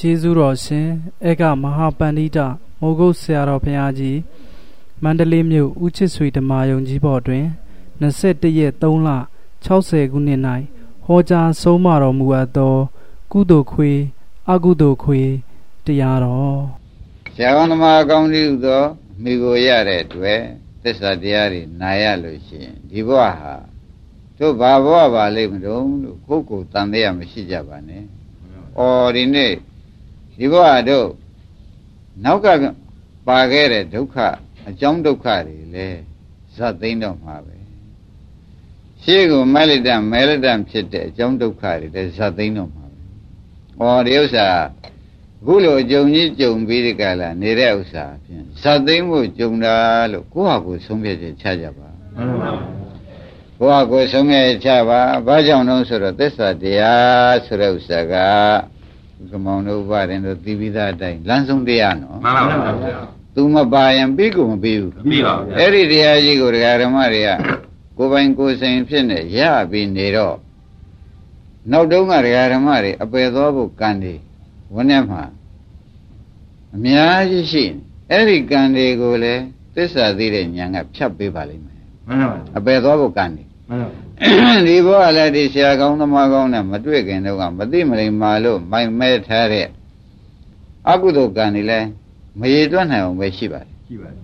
ကျေးဇူးတော်ရှင်ဧကမဟာပန္တိတမိုးကုတ်ဆရာတော်ဘုရားကြီးမန္တလေးမြို့ဦးချစ်ဆွေဓမ္မယုံကြီးဘော်တွင်21ရက်3လ60ခုနှစ်၌ဟောကြားဆုံးမတော်မူအပ်သော ကုသိုလ်ခွေအကုသိုလ်ခွေတရားတော်ဆရာတော်ဓမ္မကောင်းကြီးသောမိကိုရတဲ့အတွက်သစ္စာတရားတွေနာရလို့ရှိရင်ဒီဘဝဟာတို့ဘာဘဝပါလိမ့်မလို့ကိုယ်ကိုယ်တန်တရားမရှိကြပါနဲ့။အော်ဒီနေ့ ဒီဘဝတို့နောက်ကပါခဲ့တဲ့ဒုက္ခအကြောင်းဒုက္ခတွေလဲဇတ်သိမ်းတော့မှာပဲရှေ့ကိုမဲလိုက်တဲ့မဲလိုက်တဲ့ဖြစ်တဲ့အကြောင်းဒုက္ခတွေလဲဇတ်သိမ်းတော့မှာပဲ။အော်ဒီဥစ္စာအခုလိုအကြုံကြီးကြုံပြီးဒီကလာနေတဲ့ဥစ္စာဖြင့်ဇတ်သိမ်းဖို့ကြုံတာလို့ကိုယ့်ဟာကိုယ်ဆုံးဖြတ်ချက်ချကြပါမှန်ပါကိုယ့်ဟာကိုယ်ဆုံးဖြတ်ချပါဘာကြောင့်လဲဆိုတော့သစ္စာတရားဆိုတဲ့ဥစ္စာက ကမောင်တို့ဘာရင်တို့သိပြီးသားအတိုင်းလမ်းဆုံးတရားနော်မှန်ပါပါဗျာသူမပါရင်ပြီးကိုမပြီးဘူးပြီးပါဗျာအဲ့ဒီတရားကြီးကိုဒကာဓမ္မတွေကကိုပိုင်ကိုဆိုင်ဖြစ်နေရပြီးနေတော့နောက်တုန်းကဒကာဓမ္မတွေအပယ်သောဖို့ကံတွေဝန်းထဲမှာအများကြီးရှိအဲ့ဒီကံတွေကိုလည်းသစ္စာသိတဲ့ဉာဏ်ကဖြတ်ပေးပါလိမ့်မယ်မှန်ပါအပယ်သောဖို့ကံတွေမှန်ပါ ဒီဘောကလည်းဒီဆရာကောင်းသမားကောင်းနဲ့မတွေ့ခင်တော့ကမသိမလိမ္မာလို့မိုင်မဲထားတဲ့အကုသိုလ်ကံတွေလည်းမရေတွက်နိုင်အောင်ပဲရှိပါတယ်ရှိပါတယ်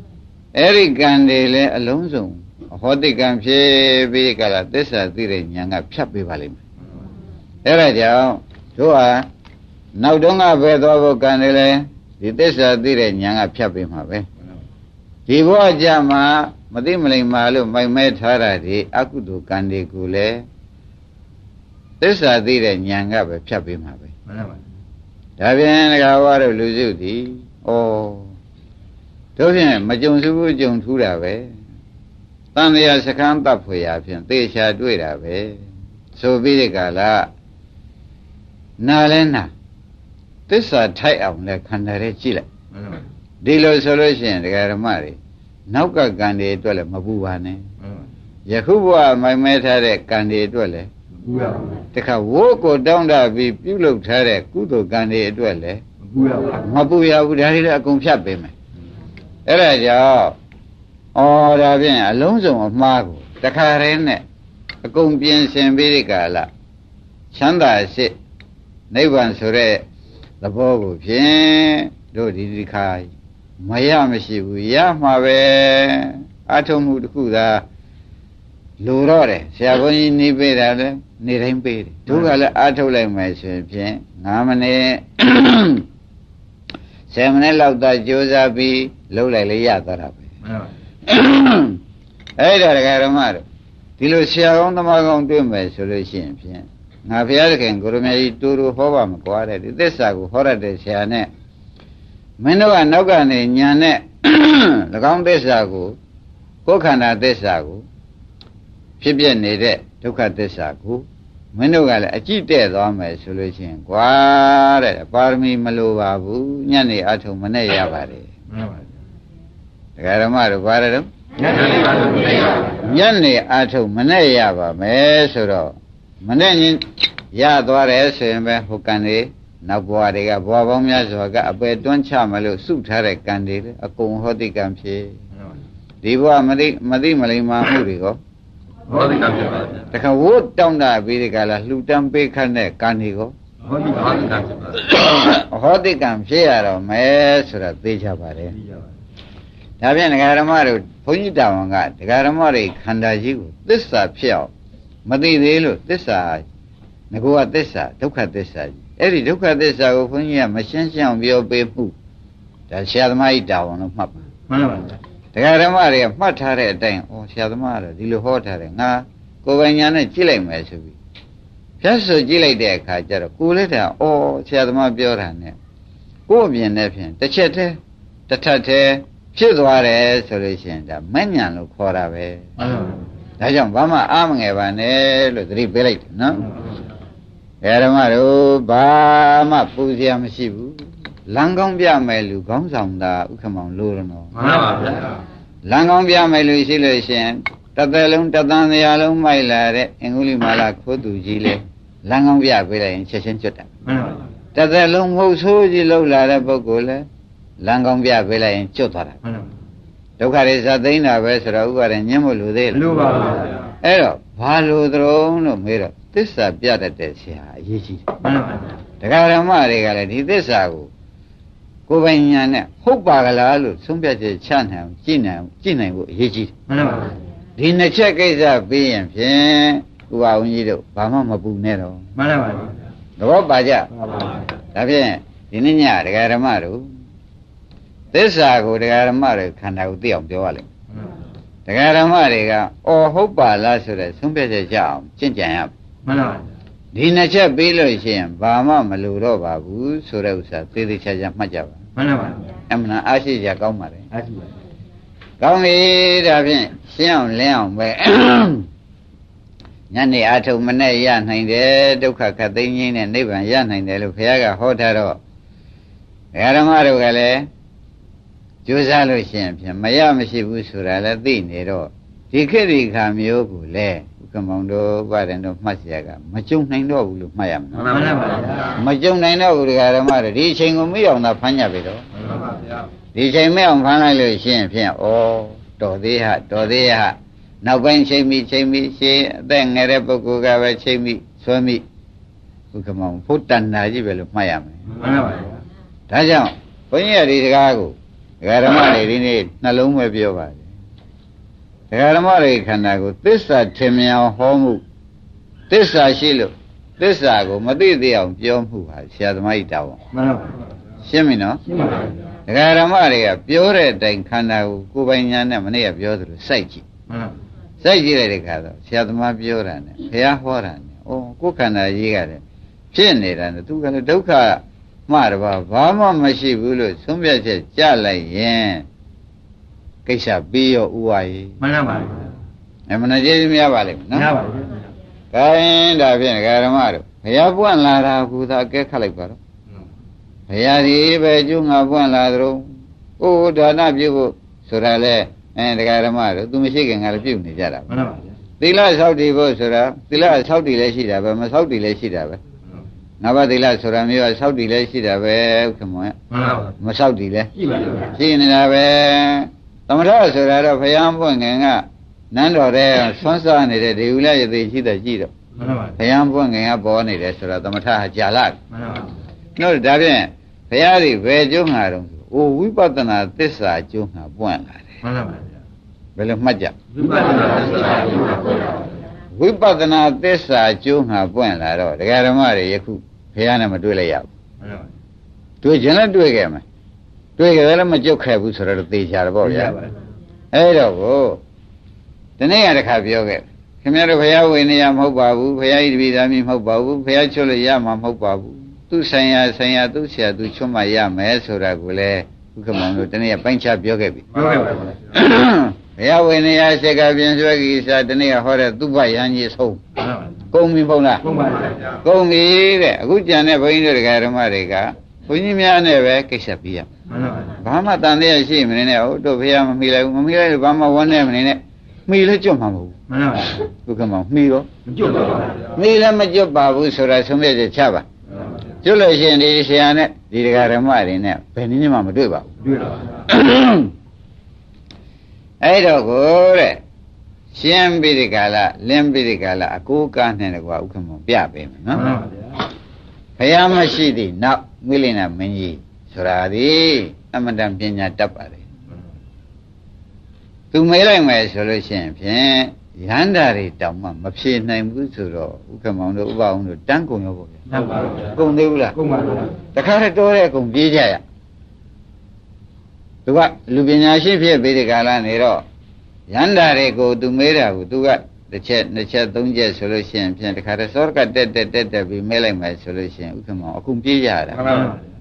အဲ့ဒီကံတွေလည်းအလုံးစုံဟောတိကံဖြစ်ပြီးကြလားသစ္စာသိတဲ့ဉာဏ်ကဖြတ်ပေးပါလိမ့်မယ်အဲ့ဒါကြောင့်တို့ဟာနောက်တုန်းကပဲသွားဖို့ကံတွေလည်းဒီသစ္စာသိတဲ့ဉာဏ်ကဖြတ်ပေးမှာပဲဒီဘဝကြမှာ မသိမလိမ္မာလို့မိုက်မဲထားတာဒီအကုသိုလ်ကံတွေကိုလည်းသစ္စာသိတဲ့ဉာဏ်ကပဲဖြတ်ပေးမှာပဲမှန်ပါပါဒါပြန်ငါဝါတို့လူစုသည်ဩတို့ဖြင့်မကြုံစုဘူးကြုံထူးတာပဲတန်လျာစကန်းတပ်ဖွေရာဖြင့်သေချာတွေ့တာပဲဆိုပြီးဒီကလာနာလဲနာသစ္စာထိုက်အောင်လဲခန္ဓာရဲ့ကြည့်လိုက်ဒီလိုဆိုလို့ရှိရင်ဒကာဓမ္မတွေ နောက်ကကံတွေအတွက်လည်းမပူပါနဲ့ယခုဘဝမိုင်မဲထားတဲ့ကံတွေအတွက်လည်းပူရပါဘူးတခါဝိုးကိုတောင်းတပြီးပြုလုပ်ထားတဲ့ကုသိုလ်ကံတွေအတွက်လည်းမပူရပါဘူးမပူရဘူးဒါတွေလည်းအကုန်ဖြတ်ပေးမယ်အဲ့ဒါကြောင့်အော်ဒါဖြင့်အလုံးစုံအမှားကိုတခါတည်းနဲ့အကုန်ပြင်ဆင်ပြီးဒီကလာချမ်းသာရှိနိဗ္ဗာန်ဆိုတဲ့သဘောကိုဖြင့်တို့ဒီဒီခါ မရမရှိဘူးရမှာပဲအထုံမှုတစ်ခုသာလိုတော့တယ်ဆရာဘုန်းကြီးနေပေးတာလည်းနေတိုင်းပေးတယ်တို့ကလည်းအထုတ်လိုက်မယ်ဆိုရင်ဖြင့်9မိနစ်10မိနစ်လောက်သာကြိုးစားပြီးလှုပ်လိုက်လေရသွားတာပဲအဲ့ဒါဒကာရမတို့ဒီလိုဆရာကောင်းသမားကောင်းတွေ့မယ်ဆိုလို့ရှိရင်ဖြင့်ငါဘုရားသခင်ကိုရမကြီးတူတူဟောပါမကွာတဲ့ဒီသစ္စာကိုဟောရတဲ့ဆရာနဲ့ မင်းတို့ကနောက်ကနေညာနဲ့၎င်းသစ္စာကိုကိုယ်ခန္ဓာသစ္စာကိုဖြစ်ပြနေတဲ့ဒုက္ခသစ္စာကိုမင်းတို့ကလည်းအကြည့်တဲ့သွားမယ်ဆိုလို့ရှိရင်ကွာတဲ့ပါရမီမလိုပါဘူးညနေအထုံမနဲ့ရပါတယ်မှန်ပါဗျာဒကာဓမ္မတို့ဘာလဲတော့ညနေအထုံမနဲ့ရပါညနေအထုံမနဲ့ရပါမယ်ဆိုတော့မနဲ့ရသွားတယ်ဆိုရင်ပဲဟိုကန်လေး နောက်ဘဝတွေကဘဝပေါင်းများစွာကအပယ်တွန်းချမလို့စုထားတဲ့ကံတွေအကုန်ဟောတိကံဖြစ်ဒီဘဝမသိမသိမလိမ္မာမှုတွေကိုဟောတိကံဖြစ်ပါဗျာတခါဝတ်တောင်းတာပြီးဒီကလာလှူတန်းပေးခတ်တဲ့ကံတွေကိုဟောတိကံဖြစ်ပါဟောတိကံဖြစ်ရတော့မယ်ဆိုတာသိကြပါတယ်ဒါဖြင့်ဒကာရမတို့ဘုန်းကြီးတာဝန်ကဒကာရမတွေခန္ဓာကြီးကိုသစ္စာဖြစ်အောင်မသိသေးလို့သစ္စာငကောကသစ္စာဒုက္ခသစ္စာကြီး အဲ့ဒီဒုက္ခသစ္စာကိုခွန်ကြီးကမရှင်းရှင်းအောင်ပြောပေးမှုဒါဆရာသမားကြီးတာဝန်လို့မှတ်ပါမှန်ပါဗျာတရားဓမ္မတွေကမှတ်ထားတဲ့အတိုင်းဩဆရာသမားကတော့ဒီလိုဟောထားတယ်ငါကိုယ်ပိုင်ညာနဲ့ကြည့်လိုက်မယ်ဆိုပြီးဖြတ်ဆိုကြည့်လိုက်တဲ့အခါကျတော့ကိုယ်လည်းတည်းဩဆရာသမားပြောတာနဲ့ကိုယ်အပြင်နဲ့ဖြင့်တစ်ချက်တည်းတစ်ထပ်တည်းဖြစ်သွားတယ်ဆိုလို့ရှိရင်ဒါမညံလို့ခေါ်တာပဲမှန်ပါဒါကြောင့်ဘာမှအားမငယ်ပါနဲ့လို့သတိပေးလိုက်တယ်နော် ဓမ္မတို့ဘာမှပူစရာမရှိဘူးလမ်းကောင်းပြမယ်လူခေါင်းဆောင်တာဥက္ကမောင်လို့တော့မှန်ပါဗျာလမ်းကောင်းပြမယ်လူရှိလို့ရှင်တသက်လုံးတသံတရားလုံးမိုက်လာတဲ့အင်္ဂုလိမာလာခိုးသူကြီးလေလမ်းကောင်းပြပေးလိုက်ရင်ချက်ချင်းကျွတ်တာမှန်ပါဗျာတစ်သက်လုံးမဟုတ်ဆိုးကြီးလှုပ်လာတဲ့ပုဂ္ဂိုလ်လဲလမ်းကောင်းပြပေးလိုက်ရင်ကျွတ်သွားတာမှန်ပါဒုက္ခတွေဇာသိမ့်တာပဲဆိုတော့ဥပါဒ်ညှင်းမလို့သေးဘလားလို့ပါဗျာအဲ့တော့ဘာလို့သရုံလို့မေးတော့ သစ္စာပြတတ်တဲ့ဆရာအရေးကြီးတယ်မှန်ပါဗျာတရားဓမ္မတွေကလည်းဒီသစ္စာကိုကိုယ်ပိုင်ညာနဲ့ဟုတ်ပါကလားလို့ဆုံးဖြတ်ချက်ချနိုင်အောင်ကြည့်နိုင်အောင်ကြည့်နိုင်ဖို့အရေးကြီးတယ်မှန်ပါဗျာဒီနှစ်ချက်ကိစ္စပြီးရင်ဖြင့်ဥပါဝန်ကြီးတို့ဘာမှမပူနဲ့တော့မှန်ပါဗျာသဘောပါကြမှန်ပါဗျာဒါဖြင့်ဒီနေ့ညတရားဓမ္မတို့သစ္စာကိုတရားဓမ္မတွေခန္ဓာကိုသိအောင်ပြောရလိမ့်မယ်တရားဓမ္မတွေကအော်ဟုတ်ပါလားဆိုတဲ့ဆုံးဖြတ်ချက်ချအောင်ကျင့်ကြံရမယ် မှန်ပါဗျာဒီနှစ်ချက်ပြီးလို့ရှိရင်ဘာမှမလိုတော့ပါဘူးဆိုတဲ့ဥစ္စာသေသေးချာချာမှတ်ကြပါမှန်ပါဗျာအမှန်အားရှိကြကောင်းပါလေအားရှိပါကောင်းပြီဒါဖြင့်ရှင်းအောင်လင်းအောင်ပဲညနေအာထုံမနဲ့ရနိုင်တယ်ဒုက္ခခတ်သိမ်းခြင်းနဲ့နိဗ္ဗာန်ရနိုင်တယ်လို့ဘုရားကဟောထားတော့ဓမ္မတို့ကလည်းကြိုးစားလို့ရှိရင်ဖြင့်မရမရှိဘူးဆိုတာလည်းသိနေတော့ဒီခေတ်ဒီခါမျိုးကိုလည်းဥ က္ကမောင်တို့ဗရင်တို့မှတ်เสียကမကြုံနိုင်တော့ဘူးလို့မှတ်ရမှာ မှန်ပါဗျာ မကြုံနိုင်တော့ဘူးဓမ္မတို့ဒီအချိန်ကိုမရောက်တာဖမ်းကြပြီတော့ မှန်ပါဗျာ ဒီချိန်မဲ့အောင်ဖမ်းလိုက်လို့ရှိရင်ဖြင့်ဩတော်သေးဟတော်သေးဟနောက်ပိုင်းချိန်မိချိန်မိရှင်းအသက်ငယ်တဲ့ပုဂ္ဂိုလ်ကပဲချိန်မိဆွဲမိဘုကမောင်ဖို့တဏ္ဍာကြီးပဲလို့မှတ်ရမယ် မှန်ပါဗျာ ဒါကြောင့်ဘုန်းကြီးကဒီစကားကိုဒကာဓမ္မတွေဒီနေ့နှလုံးပဲပြောပါတယ် ဒကာဓမ္မတွေခန္ဓာကိုသစ္စာထင်မြင်အောင်ဟောမှုသစ္စာရှိလို့သစ္စာကိုမသိသေးအောင်ပြောမှုဟာဆရာသမားကြီးတာဝန်မှန်ပါဗျာရှင်းပြီနော်ရှင်းပါဗျာဒကာဓမ္မတွေကပြောတဲ့အတိုင်းခန္ဓာကိုကိုယ်ပိုင်ညာနဲ့မနေ့ကပြောသလိုစိုက်ကြည့်မှန်ပါစိုက်ကြည့်လိုက်တဲ့ခါတော့ဆရာသမားပြောတာနဲ့ဘုရားဟောတာနဲ့ဩကိုယ်ခန္ဓာကြီးကလည်းဖြစ်နေတာနဲ့သူကလည်းဒုက္ခမှတပါဘာမှမရှိဘူးလို့သုံးပြချက်ကြလိုက်ရင် ကိစ္စပြီးရောဥဝါရီမှန်ပါဗျာအမှန်တရားကြီးများပါလိမ့်မယ်မှန်နော်ပါဗျာခိုင်းဒါဖြင့်ဒကာဓမ္မတို့ဘုရားပွင့်လာတာကူသာအကဲခတ်လိုက်ပါတော့ဘုရားဒီပဲကျုံငါပွင့်လာသလိုအိုးဒါနပြုဖို့ဆိုတာလေအဲဒကာဓမ္မတို့သူမရှိခင်ကလည်းပြုနေကြတာပဲမှန်ပါဗျာသီလဆောက်တည်ဖို့ဆိုတာသီလဆောက်တည်လည်းရှိတာပဲမဆောက်တည်လည်းရှိတာပဲငါးပါးသီလဆိုတာမျိုးကဆောက်တည်လည်းရှိတာပဲဥက္ကမောမှန်ပါဗျာမဆောက်တည်လည်းရှိပါဗျာရှိနေတာပဲ သမထဆိုတာတော့ဘုရားပွင့်ငင်ကနန်းတော်တဲ့ဆွမ်းစားနေတဲ့ဒေဝလရသေးရှိတဲ့ကြည့်တော့မှန်ပါဗျာဘုရားပွင့်ငင်ကပေါ်နေတယ်ဆိုတော့သမထဟာကြာလာမှန်ပါဗျာတို့ဒါဖြင့်ဘုရားဒီဘယ်ကျုံးငါတော့အိုဝိပဿနာသစ္စာကျုံးငါပွင့်လာတယ်မှန်ပါဗျာဘယ်လိုမှတ်ကြဝိပဿနာသစ္စာကိုပါဗျာဝိပဿနာသစ္စာကျိုးငါပွင့်လာတော့ဒကာဓမ္မတွေယခုဘုရားနဲ့မတွေ့လိုက်ရဘူးမှန်ပါဗျာတွေ့ခြင်းလည်းတွေ့ခဲ့မယ် တွေ့ခဲ့လည်းမကြုတ်ခဲ့ဘူးဆိုတော့သေချာတယ်ပေါ့ဗျာမှန်ပါဗျာအဲ့တော့ကိုဒီနေ့ကတခါပြောခဲ့ခင်ဗျားတို့ဘုရားဝင်နေရမဟုတ်ပါဘူးဘုရားဤတပိသားမီမဟုတ်ပါဘူးဘုရားချွတ်လို့ရမှာမဟုတ်ပါဘူးသူဆိုင်ရာဆိုင်ရာသူဆရာသူချွတ်မှရမယ်ဆိုတာကိုလည်းဥက္ကမောင်တို့ဒီနေ့ကပိုင်းခြားပြောခဲ့ပြီပြောခဲ့ပါဗျာဘုရားဝင်နေရစေကပြင်ဆွဲကြီးစာဒီနေ့ကဟောတဲ့သူ့ဘယန်းကြီးဆုံးမှန်ပါဗျာကုန်ပြီဖုံးလားဟုတ်ပါဗျာကုန်ပြီတဲ့အခုကြံတဲ့ဘုန်းကြီးတို့တရားဓမ္မတွေကဘုန်းကြီးများနဲ့ပဲကိစ္စပြီးရမယ်မှန်ပါဗျာ ဘာမှတန်တရားရှိမနေနဲ့ဟုတ်တို့ဘုရားမမိလိုက်ဘူးမမိလိုက်လို့ဘာမှဝန်းနေမနေနဲ့မိလည်းကြွမှာမဟုတ်မှန်ပါဗျာဘူးဘုကမောင်မိရောမကျွတ်ပါဘူးဗျာမိလည်းမကြွပါဘူးဆိုတာဆုံးဖြတ်ချက်ချပါကျွတ်လို့ရှိရင်ဒီဆရာနဲ့ဒီတရားဓမ္မတွေနဲ့ဘယ်နည်းမှမတွေ့ပါဘူးတွေ့ပါဗျာအဲ့တော့ကိုတဲ့ရှင်းပြီးဒီကလာလင်းပြီးဒီကလာအကိုးကားနဲ့တကွာဥက္ကမောပြပေးမယ်မှန်နော်ပါဗျာဘုရားမရှိသည့်နောက်မိလိနာမင်းကြီး ဆိုတာဒီအမတန်ပညာတတ်ပါတယ်သူမေးလိုက်မယ်ဆိုလို့ရှိရင်ဖြင့်ရဟန္တာတွေတောင်မှမဖြေနိုင်ဘူးဆိုတော့ဥက္ကမောင်တို့ဥပအောင်တို့တန်းကုန်ရောပေါ့ဗျာမှန်ပါဗျာကုန်သေးဘူးလားကုန်ပါဗျာတခါတည်းတိုးတဲ့ကုန်ပြေးကြရသူကလူပညာရှိဖြစ်ပြီးဒီကာလနေတော့ရဟန္တာတွေကိုသူမေးတာကိုသူကတစ်ချက်နှစ်ချက်သုံးချက်ဆိုလို့ရှိရင်ဖြင့်တခါတည်းစောရကတက်တက်တက်တက်ပြီးမေးလိုက်မယ်ဆိုလို့ရှိရင်ဥက္ကမောင်အခုပြေးကြရတာမှန်ပါဗျာ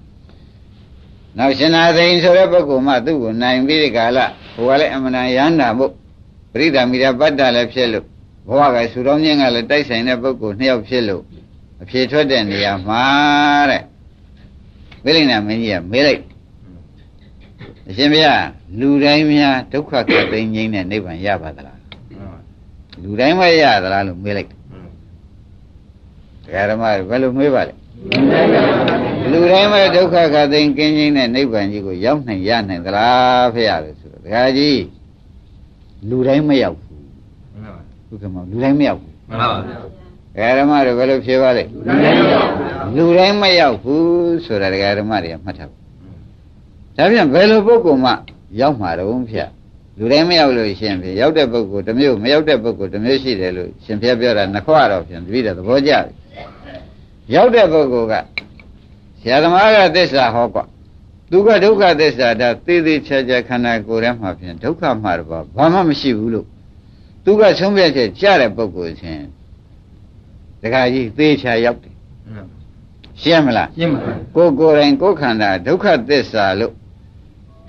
နောက်ရှင်နာသိန်ဆိုတဲ့ပုဂ္ဂိုလ်မှသူ့ကိုနိုင်ပြီးဒီကာလဟိုကလည်းအမှန်တန်ရဟန္တာမို့ပရိဒါမိရာပတ္တလည်းဖြစ်လို့ဘဝကဆူတော်မြင့်ကလည်းတိုက်ဆိုင်တဲ့ပုဂ္ဂိုလ်နှစ်ယောက်ဖြစ်လို့အဖြေထွက်တဲ့နေရာမှာတဲ့မိလိန်နာမင်းကြီးကမေးလိုက်အရှင်ဘုရားလူတိုင်းများဒုက္ခကသိငြိမ်းတဲ့နိဗ္ဗာန်ရပါသလားလူတိုင်းမရသလားလို့မေးလိုက်တရားဓမ္မတွေဘယ်လိုမေးပါလဲ လူလူတိုင်းပဲဒုက္ခခသိင်ကင်းခြင်းနဲ့နိဗ္ဗာန်ကြီးကိုရောက်နိုင်ရနိုင်သလားဖေရတယ်ဆိုတော့ဒကာကြီးလူတိုင်းမရောက်ဘူးဟုတ်ကဲ့မလူတိုင်းမရောက်ဘူးမှန်ပါဗျာဒကာဓမ္မတို့ဘယ်လိုဖြေပါလဲလူတိုင်းရောက်ပါလူတိုင်းမရောက်ဘူးဆိုတာဒကာဓမ္မတွေကမှတ်ထားပါဒါပြန်ဘယ်လိုပုဂ္ဂိုလ်မှရောက်မှာတော့ဖေလူတိုင်းမရောက်လို့ရှင်ဖေရောက်တဲ့ပုဂ္ဂိုလ်တစ်မျိုးမရောက်တဲ့ပုဂ္ဂိုလ်တစ်မျိုးရှိတယ်လို့ရှင်ဖေပြောတာနှစ်ခွတော့ဖြင့်တပည့်တော်သဘောကျပြီရောက်တဲ့ပုဂ္ဂိုလ်က ဆရာသမားကသစ္စာဟောကွာသူကဒုက္ခသစ္စာဒါသေသေးချာချာခန္ဓာကိုယ်ထဲမှာဖြင့်ဒုက္ခမှာတပါဘာမှမရှိဘူးလို့သူကဆုံးဖြတ်ချက်ကြတဲ့ပုဂ္ဂိုလ်ချင်းတခါကြီးသေချာရောက်တယ်ရှင်းမလားရှင်းပါပါကိုကိုယ်တိုင်ကိုယ်ခန္ဓာဒုက္ခသစ္စာလို့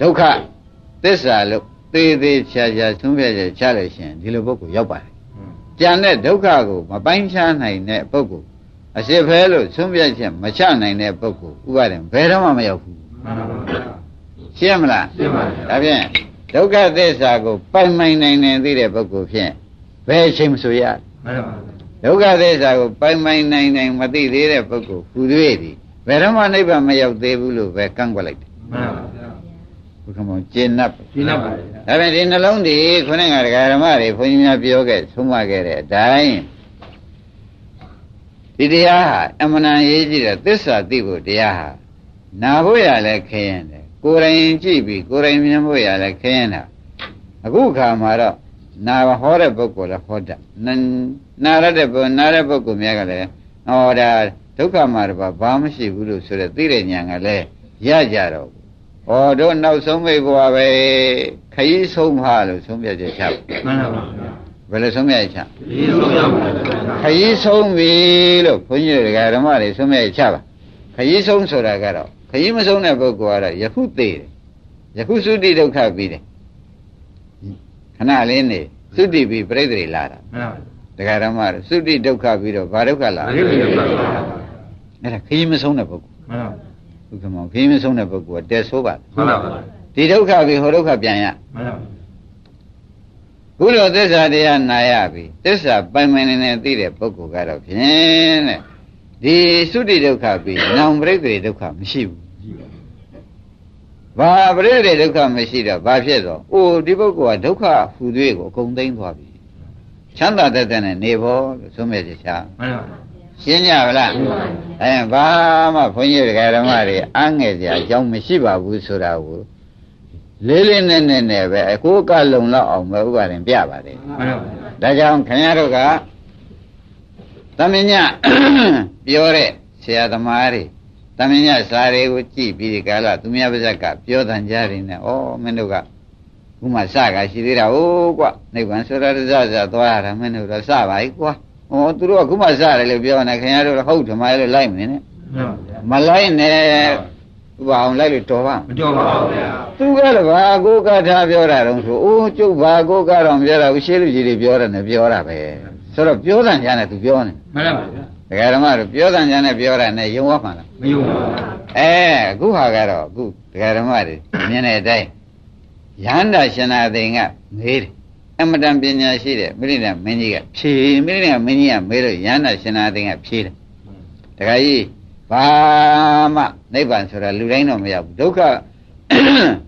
ဒုက္ခသစ္စာလို့သေသေးချာချာဆုံးဖြတ်ချက်ချလိုက်ရှင်ဒီလိုပုဂ္ဂိုလ်ရောက်ပါတယ်ကြံတဲ့ဒုက္ခကိုမပိုင်းခြားနိုင်တဲ့ပုဂ္ဂိုလ် အစစ်ဖဲလို့ဆုံးဖြတ်ချက်မချနိုင်တဲ့ပုဂ္ဂိုလ်ဥပါဒံဘယ်တော့မှမရောက်ဘူးမှန်ပါဗျာ။ရှင်းမလားရှင်းပါ။ဒါဖြင့်ဒုက္ခသစ္စာကိုပိုင်နိုင်နိုင်နေသိတဲ့ပုဂ္ဂိုလ်ဖြင့်ဘယ်အချိန်မဆိုရမှန်ပါဒုက္ခသစ္စာကိုပိုင်ပိုင်နိုင်နိုင်မသိသေးတဲ့ပုဂ္ဂိုလ်ဟူသေးသည်ဘယ်တော့မှနိဗ္ဗာန်မရောက်သေးဘူးလို့ပဲကန့်ကွက်လိုက်တယ်မှန်ပါဗျာဘုရားမောကျင့်납ရှင်းပါဗျာဒါပေမဲ့ဒီနှလုံးဒီခုနကဒကာဓမ္မတွေဘုန်းကြီးများပြောခဲ့ဆုံးမခဲ့တဲ့အတိုင်း ဒီတရားဟာအမှန်တန်ရေးကြည့်တဲ့သစ္စာသိဖို့တရားဟာနာဖို့ရလဲခရင်တယ်ကိုယ်တိုင်ကြည့်ပြီးကိုယ်တိုင်မြင်ဖို့ရလဲခရင်တာအခုခါမှာတော့နာဟောတဲ့ပုဂ္ဂိုလ်လည်းဟောတတ်နာနာရတဲ့ပုဂ္ဂိုလ်နာတဲ့ပုဂ္ဂိုလ်များကလည်းဟောဒါဒုက္ခမှာတော့ဘာမှမရှိဘူးလို့ဆိုတဲ့သိတဲ့ဉာဏ်ကလည်းရကြတော့ဘူးဩတို့နောက်ဆုံးမိဘွားပဲခရီးဆုံးပါလို့ဆုံးဖြတ်ချက်ချပါမှန်ပါဗျာ ဘယ်လိုဆုံးဖြတ်ချက်ချဒီလိုရောက်ပါဗျာခရီးဆုံးပြီလို့ဘုန်းကြီးတွေကဓမ္မတွေဆုံးဖြတ်ချက်ချပါခရီးဆုံးဆိုတာကတော့ခရီးမဆုံးတဲ့ပုဂ္ဂိုလ်ကတော့ယခုသေးတယ်ယခုသုတိဒုက္ခပြီးတယ်ခဏလေးနေသုတိပြီးပြိတ္တိလာတာမှန်ပါတရားဓမ္မတွေသုတိဒုက္ခပြီးတော့ဘာဒုက္ခလာဒါလေးရောက်ပါဗျာအဲ့ဒါခရီးမဆုံးတဲ့ပုဂ္ဂိုလ်မှန်ပါဥက္ကမောခရီးမဆုံးတဲ့ပုဂ္ဂိုလ်ကတဲဆိုးပါမှန်ပါဗျာဒီဒုက္ခပြီးဟိုဒုက္ခပြန်ရမှန်ပါ ခုလိုသစ္စာတရားနာရပြီသစ္စာပိုင်ပိုင်နေနေသိတဲ့ပုဂ္ဂိုလ်ကတော့ဖြင့်တဲ့ဒီသုတိဒုက္ခပြီးနောင်ပရိသေဒုက္ခမရှိဘူးဘာပရိသေဒုက္ခမရှိတော့ဘာဖြစ်တော့အိုဒီပုဂ္ဂိုလ်ကဒုက္ခဟူသေးကိုအကုန်သိမ့်သွားပြီချမ်းသာတဲ့တဲ့နဲ့နေဖို့လို့ဆုံးဖြတ်ချက်ချမှန်ပါရှင်းကြဗလားအဲဘာမှဘုန်းကြီးဓမ္မတွေအားငယ်ကြအကြောင်းမရှိပါဘူးဆိုတာကို လေးလေးနက်နက်နဲ့ပဲအကိုကလုံလောက်အောင်ပဲဥပါရင်ပြပါတယ်မှန်ပါဒါကြောင့်ခင်ဗျားတို့ကသမညပြောတဲ့ဆရာသမားတွေသမညစာတွေကိုကြည့်ပြီးဒီကာလသူများပါဇက်ကပြောတန်ကြတယ်နဲ့ဩမင်းတို့ကခုမှစကရှိသေးတာဟုတ်ကွနိဗ္ဗာန်ဆိုရဇဇသွားရတာမင်းတို့တော့စပါ යි ကွာဩသူတို့ကခုမှစတယ်လို့ပြောနေခင်ဗျားတို့ဟုတ်ဓမ္မရဲ့လို့လိုက်မနေနဲ့မှန်ပါဗျာမလိုက်နဲ့ ဥပအောင်လိုက်လို့တော်ပါမကြောက်ပါဘူးဗျာသူကတော့ဘာကိုကထားပြောတာတော့ဆိုအိုးကျုပ်ဘာကိုကတော့ပြောတာဘူးရှေးလူကြီးတွေပြောတယ်နဲ့ပြောတာပဲဆိုတော့ပြောတဲ့ညာနဲ့သူပြောနေမှန်ပါဗျာဒကာဓမ္မတို့ပြောတဲ့ညာနဲ့ပြောတာနဲ့ယုံဝမှန်လားမယုံပါဘူးအဲအခုဟာကတော့အခုဒကာဓမ္မတွေမြင်တဲ့အတိုင်းယန္တာရှင်နာသိင်ကမေးတယ်အမတန်ပညာရှိတဲ့မိရိဒမင်းကြီးကဖြေမိရိဒမင်းကြီးကမေးလို့ယန္တာရှင်နာသိင်ကဖြေတယ်ဒကာကြီး ဘာမှနိဗ္ဗာန်ဆိုတာလူတိုင်းတော့မရောက်ဘူးဒုက္ခ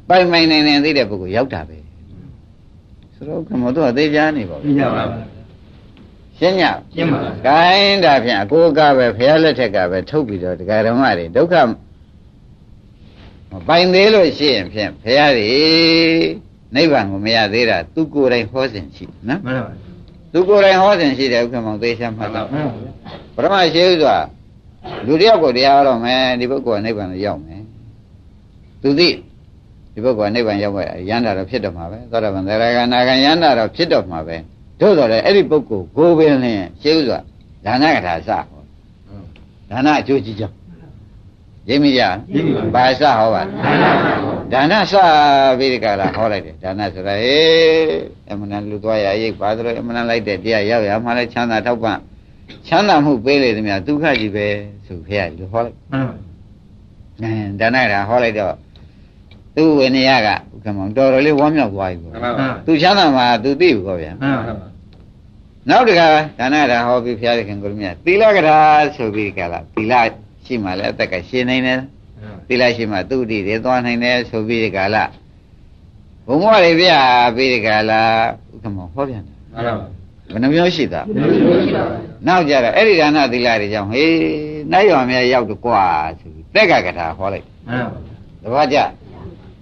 ပိုင်ပိုင်နိုင်နိုင်သိတဲ့ပုဂ္ဂိုလ်ရောက်တာပဲဆိုတော့ခမတို့အသေးချာနေပါပြဘူးရပါဗျာရှင်းညရှင်းပါဂိုင်းဒါဖြင့်အကိုကပဲဖះလက်ထက်ကပဲထုတ်ပြီးတော့ဒကာဓမ္မတွေဒုက္ခမပိုင်သေးလို့ရှိရင်ဖြင့်ဖះတွေနိဗ္ဗာန်ကိုမရသေးတာသူကိုယ်တိုင်ဟောစဉ်ရှိနော်မှန်ပါသူကိုယ်တိုင်ဟောစဉ်ရှိတယ်ဥက္ကမောင်သေချာမှတ်မှန်တော့ပါပရမရှိဥစွာ လူတယောက်ကိုတရားဟောတော့မယ်ဒီပုဂ္ဂိုလ်ကနိဗ္ဗာန်ကိုရောက်မယ်သူသိဒီပုဂ္ဂိုလ်ကနိဗ္ဗာန်ရောက်မယ်ရဟန္တာတော့ဖြစ်တော့မှာပဲသောတာပန်သရဂနာဂံရဟန္တာတော့ဖြစ်တော့မှာပဲသို့တော်လည်းအဲ့ဒီပုဂ္ဂိုလ်ကိုယ်ပင်လင်ရှိဥစွာဒါနကထာစဟောဒါနအကျိုးကြီးကြောင်းရိပ်မိကြဘာစဟောပါဒါနစပြီးဒီကလာဟောလိုက်တယ်ဒါနဆိုတာဟေးအမှန်တန်လူသွားရရိပ်ပါသလိုအမှန်တန်လိုက်တဲ့တရားရောက်ရမှလည်းချမ်းသာထောက်ပံ့ ချမ်းသာမှုပေးလေသမျှဒုက္ခကြီးပဲဆိုဖះလူဟောလိုက်မှန်ပါအဲဒါနကထာဟောလိုက်တော့သူ့ဝိနည်းကဥက္ကမောင်တော်တော်လေးဝမ်းမြောက်သွားပြီပေါ့မှန်ပါသူချမ်းသာမှာသူသိပြီပေါ့ဗျာမှန်ပါနောက်တခါဒါနကထာဟောပြီးဖះသခင်ကိုရမြတ်သီလကထာဆိုပြီးကြလားသီလရှိမှလည်းအသက်ကရှင်းနိုင်တယ်သီလရှိမှသူတိတွေသွားနိုင်တယ်ဆိုပြီးဒီကလာဘုံဘဝတွေပြပြီးဒီကလာဥက္ကမောဟောပြန်တယ်မှန်ပါဘ ဘယ်နှမျိုးရှိတာနောက်ကြတော့အဲ့ဒီဒါနသီလတွေကြောင့်ဟေးနိုင်ရောင်များရောက်တော့ကွာဆိုပြီးတက်ကကထာဟောလိုက်မှန်ပါဘူးတပည့်ကြ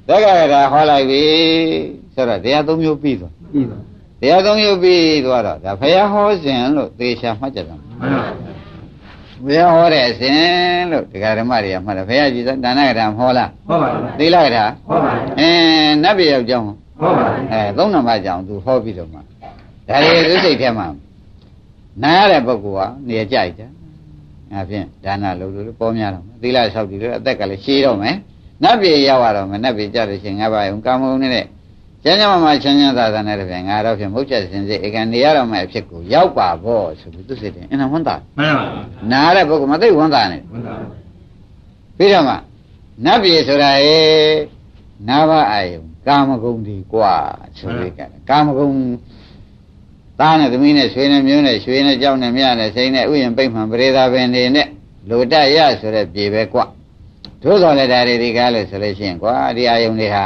တက်ကကထာဟောလိုက်ပြီဆိုတော့တရားသုံးမျိုးပြီးသွားပြီးပါတရားသုံးမျိုးပြီးသွားတော့ဒါဖယားဟောစဉ်လို့သေချာမှတ်ကြတယ်မှန်ပါဘူးဘုရားဟောတဲ့အစဉ်လို့ဒကာဓမ္မတွေကမှတ်တယ်ဘုရားကြည်စဒါနကထာဟောလားဟောပါဘူးသီလကထာဟောပါဘူးအင်းနတ်ပြည်ရောက်ကြောင်းဟောပါဘူးအဲသုံးနံပါတ်ကြောင်းသူဟောပြီးတော့မှ ဒါတွေသူစိတ်ထဲမှာနားရတဲ့ပုဂ္ဂိုလ်ကနေရာကြိုက်တယ်အဲဖြင့်ဒါနလုပ်လို့ပေါ်များတော့မယ်သီလဆောက်တည်လို့အသက်ကလည်းရှည်တော့မယ်နတ်ပြည်ရောက်ရတော့မယ်နတ်ပြည်ကြလို့ရှိရင်ငါပါယုံကာမုံနဲ့ကျမ်းကျမ်းမှာချမ်းချမ်းသာသာနဲ့တည်းငါတော့ဖြင့်မုတ်ချက်စင်စစ်ဧကနေရတော့မယ်အဖြစ်ကိုရောက်ပါဖို့ဆိုပြီးသူစိတ်ထဲအင်းဝန္တာ မှန်ပါ နားရတဲ့ပုဂ္ဂိုလ်မသိဝန္တာနဲ့ မှန်ပါ ပြီးတော့မှနတ်ပြည်ဆိုတာရေနာဘအာယုံကာမဂုဏ်ဒီกว่าဆိုပြီးကတယ်ကာမဂုဏ် သားနဲ့သမီးနဲ့ဆွေနဲ့မျိုးနဲ့ရွှေနဲ့ကြောက်နဲ့မြနဲ့စိန်နဲ့ဥယျာဉ်ပိတ်မှန်ပရိသာပင်တွေနဲ့လူတရဆိုတဲ့ပြေပဲကွသို့တော်လည်းဒါတွေဒီကားလို့ဆိုလို့ရှိရင်ကွာဒီအာယုန်တွေဟာ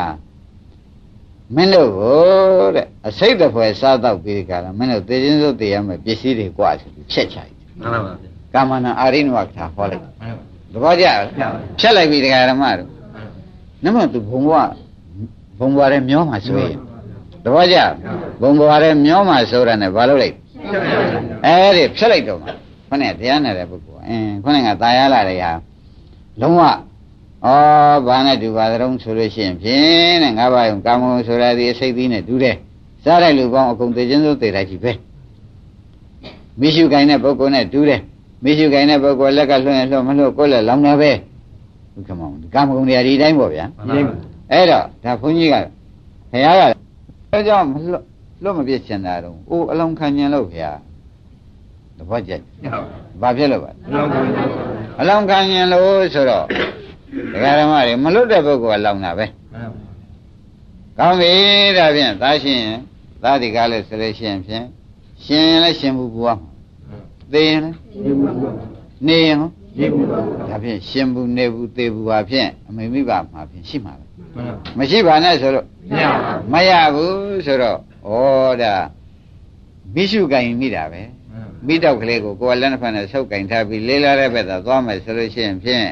မင်းတို့ကိုတဲ့အစိတ်တပွဲစားတော့ပြီးဒီကားလားမင်းတို့သေခြင်းစုတ်တရားမဲ့ပစ္စည်းတွေကွာဆိုပြီးချက်ချိုက်မှန်ပါပါကာမနာအာရိနဝကထာဟောလိုက်မှန်ပါသဘောကျလားဖြတ်လိုက်ပြီဒကာရမတို့နမသူဘုံဘဝဘုံဘဝရဲ့မျောမှာဆိုရင် သဘောကျဘုံဘဝရဲမျောမှာဆိုတာနဲ့ဘာလုပ်လိုက်အဲ့ဒီဖြတ်လိုက်တော့မှခொနဲ့တရားနဲ့တဲ့ပုဂ္ဂိုလ်အင်းခொနဲ့ကตายရလာတဲ့ဟာလုံးဝဩဘာနဲ့တူပါသတုံးဆိုလို့ရှိရင်ဖြင့်တဲ့ငါးပါးယုံကာမဂုဏ်ဆိုတာဒီအစိတ်သီးနဲ့တူတယ်စားတဲ့လူပေါင်းအကုန်သိချင်းစိုးသိတာကြီးပဲမိရှုကိုင်းတဲ့ပုဂ္ဂိုလ်နဲ့တူတယ်မိရှုကိုင်းတဲ့ပုဂ္ဂိုလ်လက်ကလွှင့်ရင်လွှတ်မလွှတ်ကိုယ်လည်းလောင်တာပဲဘုခမောင်ကာမဂုဏ်တွေဒီတိုင်းပေါ့ဗျာ မှန်ပါ အဲ့တော့ဒါဘုန်းကြီးကဘုရားက အဲကြောင့်မလွတ်လွတ်မပြစ်ချင်တာတော့အိုးအလောင်းခံခြင်းလို့ဘုရားတပတ်ကြိုက်ဘာဖြစ်လို့ပါလောက်ပါအလောင်းခံခြင်းလို့ဆိုတော့ဒကာဓမ္မတွေမလွတ်တဲ့ပုဂ္ဂိုလ်ကလောင်တာပဲမှန်ပါကောင်းပြီဒါဖြင့်သားရှင်သားဒီကားလို့ဆိုလို့ရှိရင်ဖြင့်ရှင်ရင်လည်းရှင်ဘူးဘုရားမှာသေရင်လည်းဒီမှာနေရင်ဟောဒီမှာဒါဖြင့်ရှင်ဘူးနေဘူးသေဘူးဟာဖြင့်အမိမိဘမှာဖြင့်ရှိမှာပဲ မရှိပါနဲ့ဆိုတော့မရဘူးဆိုတော့ဩဒါမိရှုကင်မိတာပဲမိတော့ကလေးကိုကိုယ်ကလက်နှစ်ဖက်နဲ့ဆုပ်ကင်ထားပြီးလေးလာတဲ့ဘက်သာသွားမယ်ဆိုလို့ရှိရင်ဖြင့်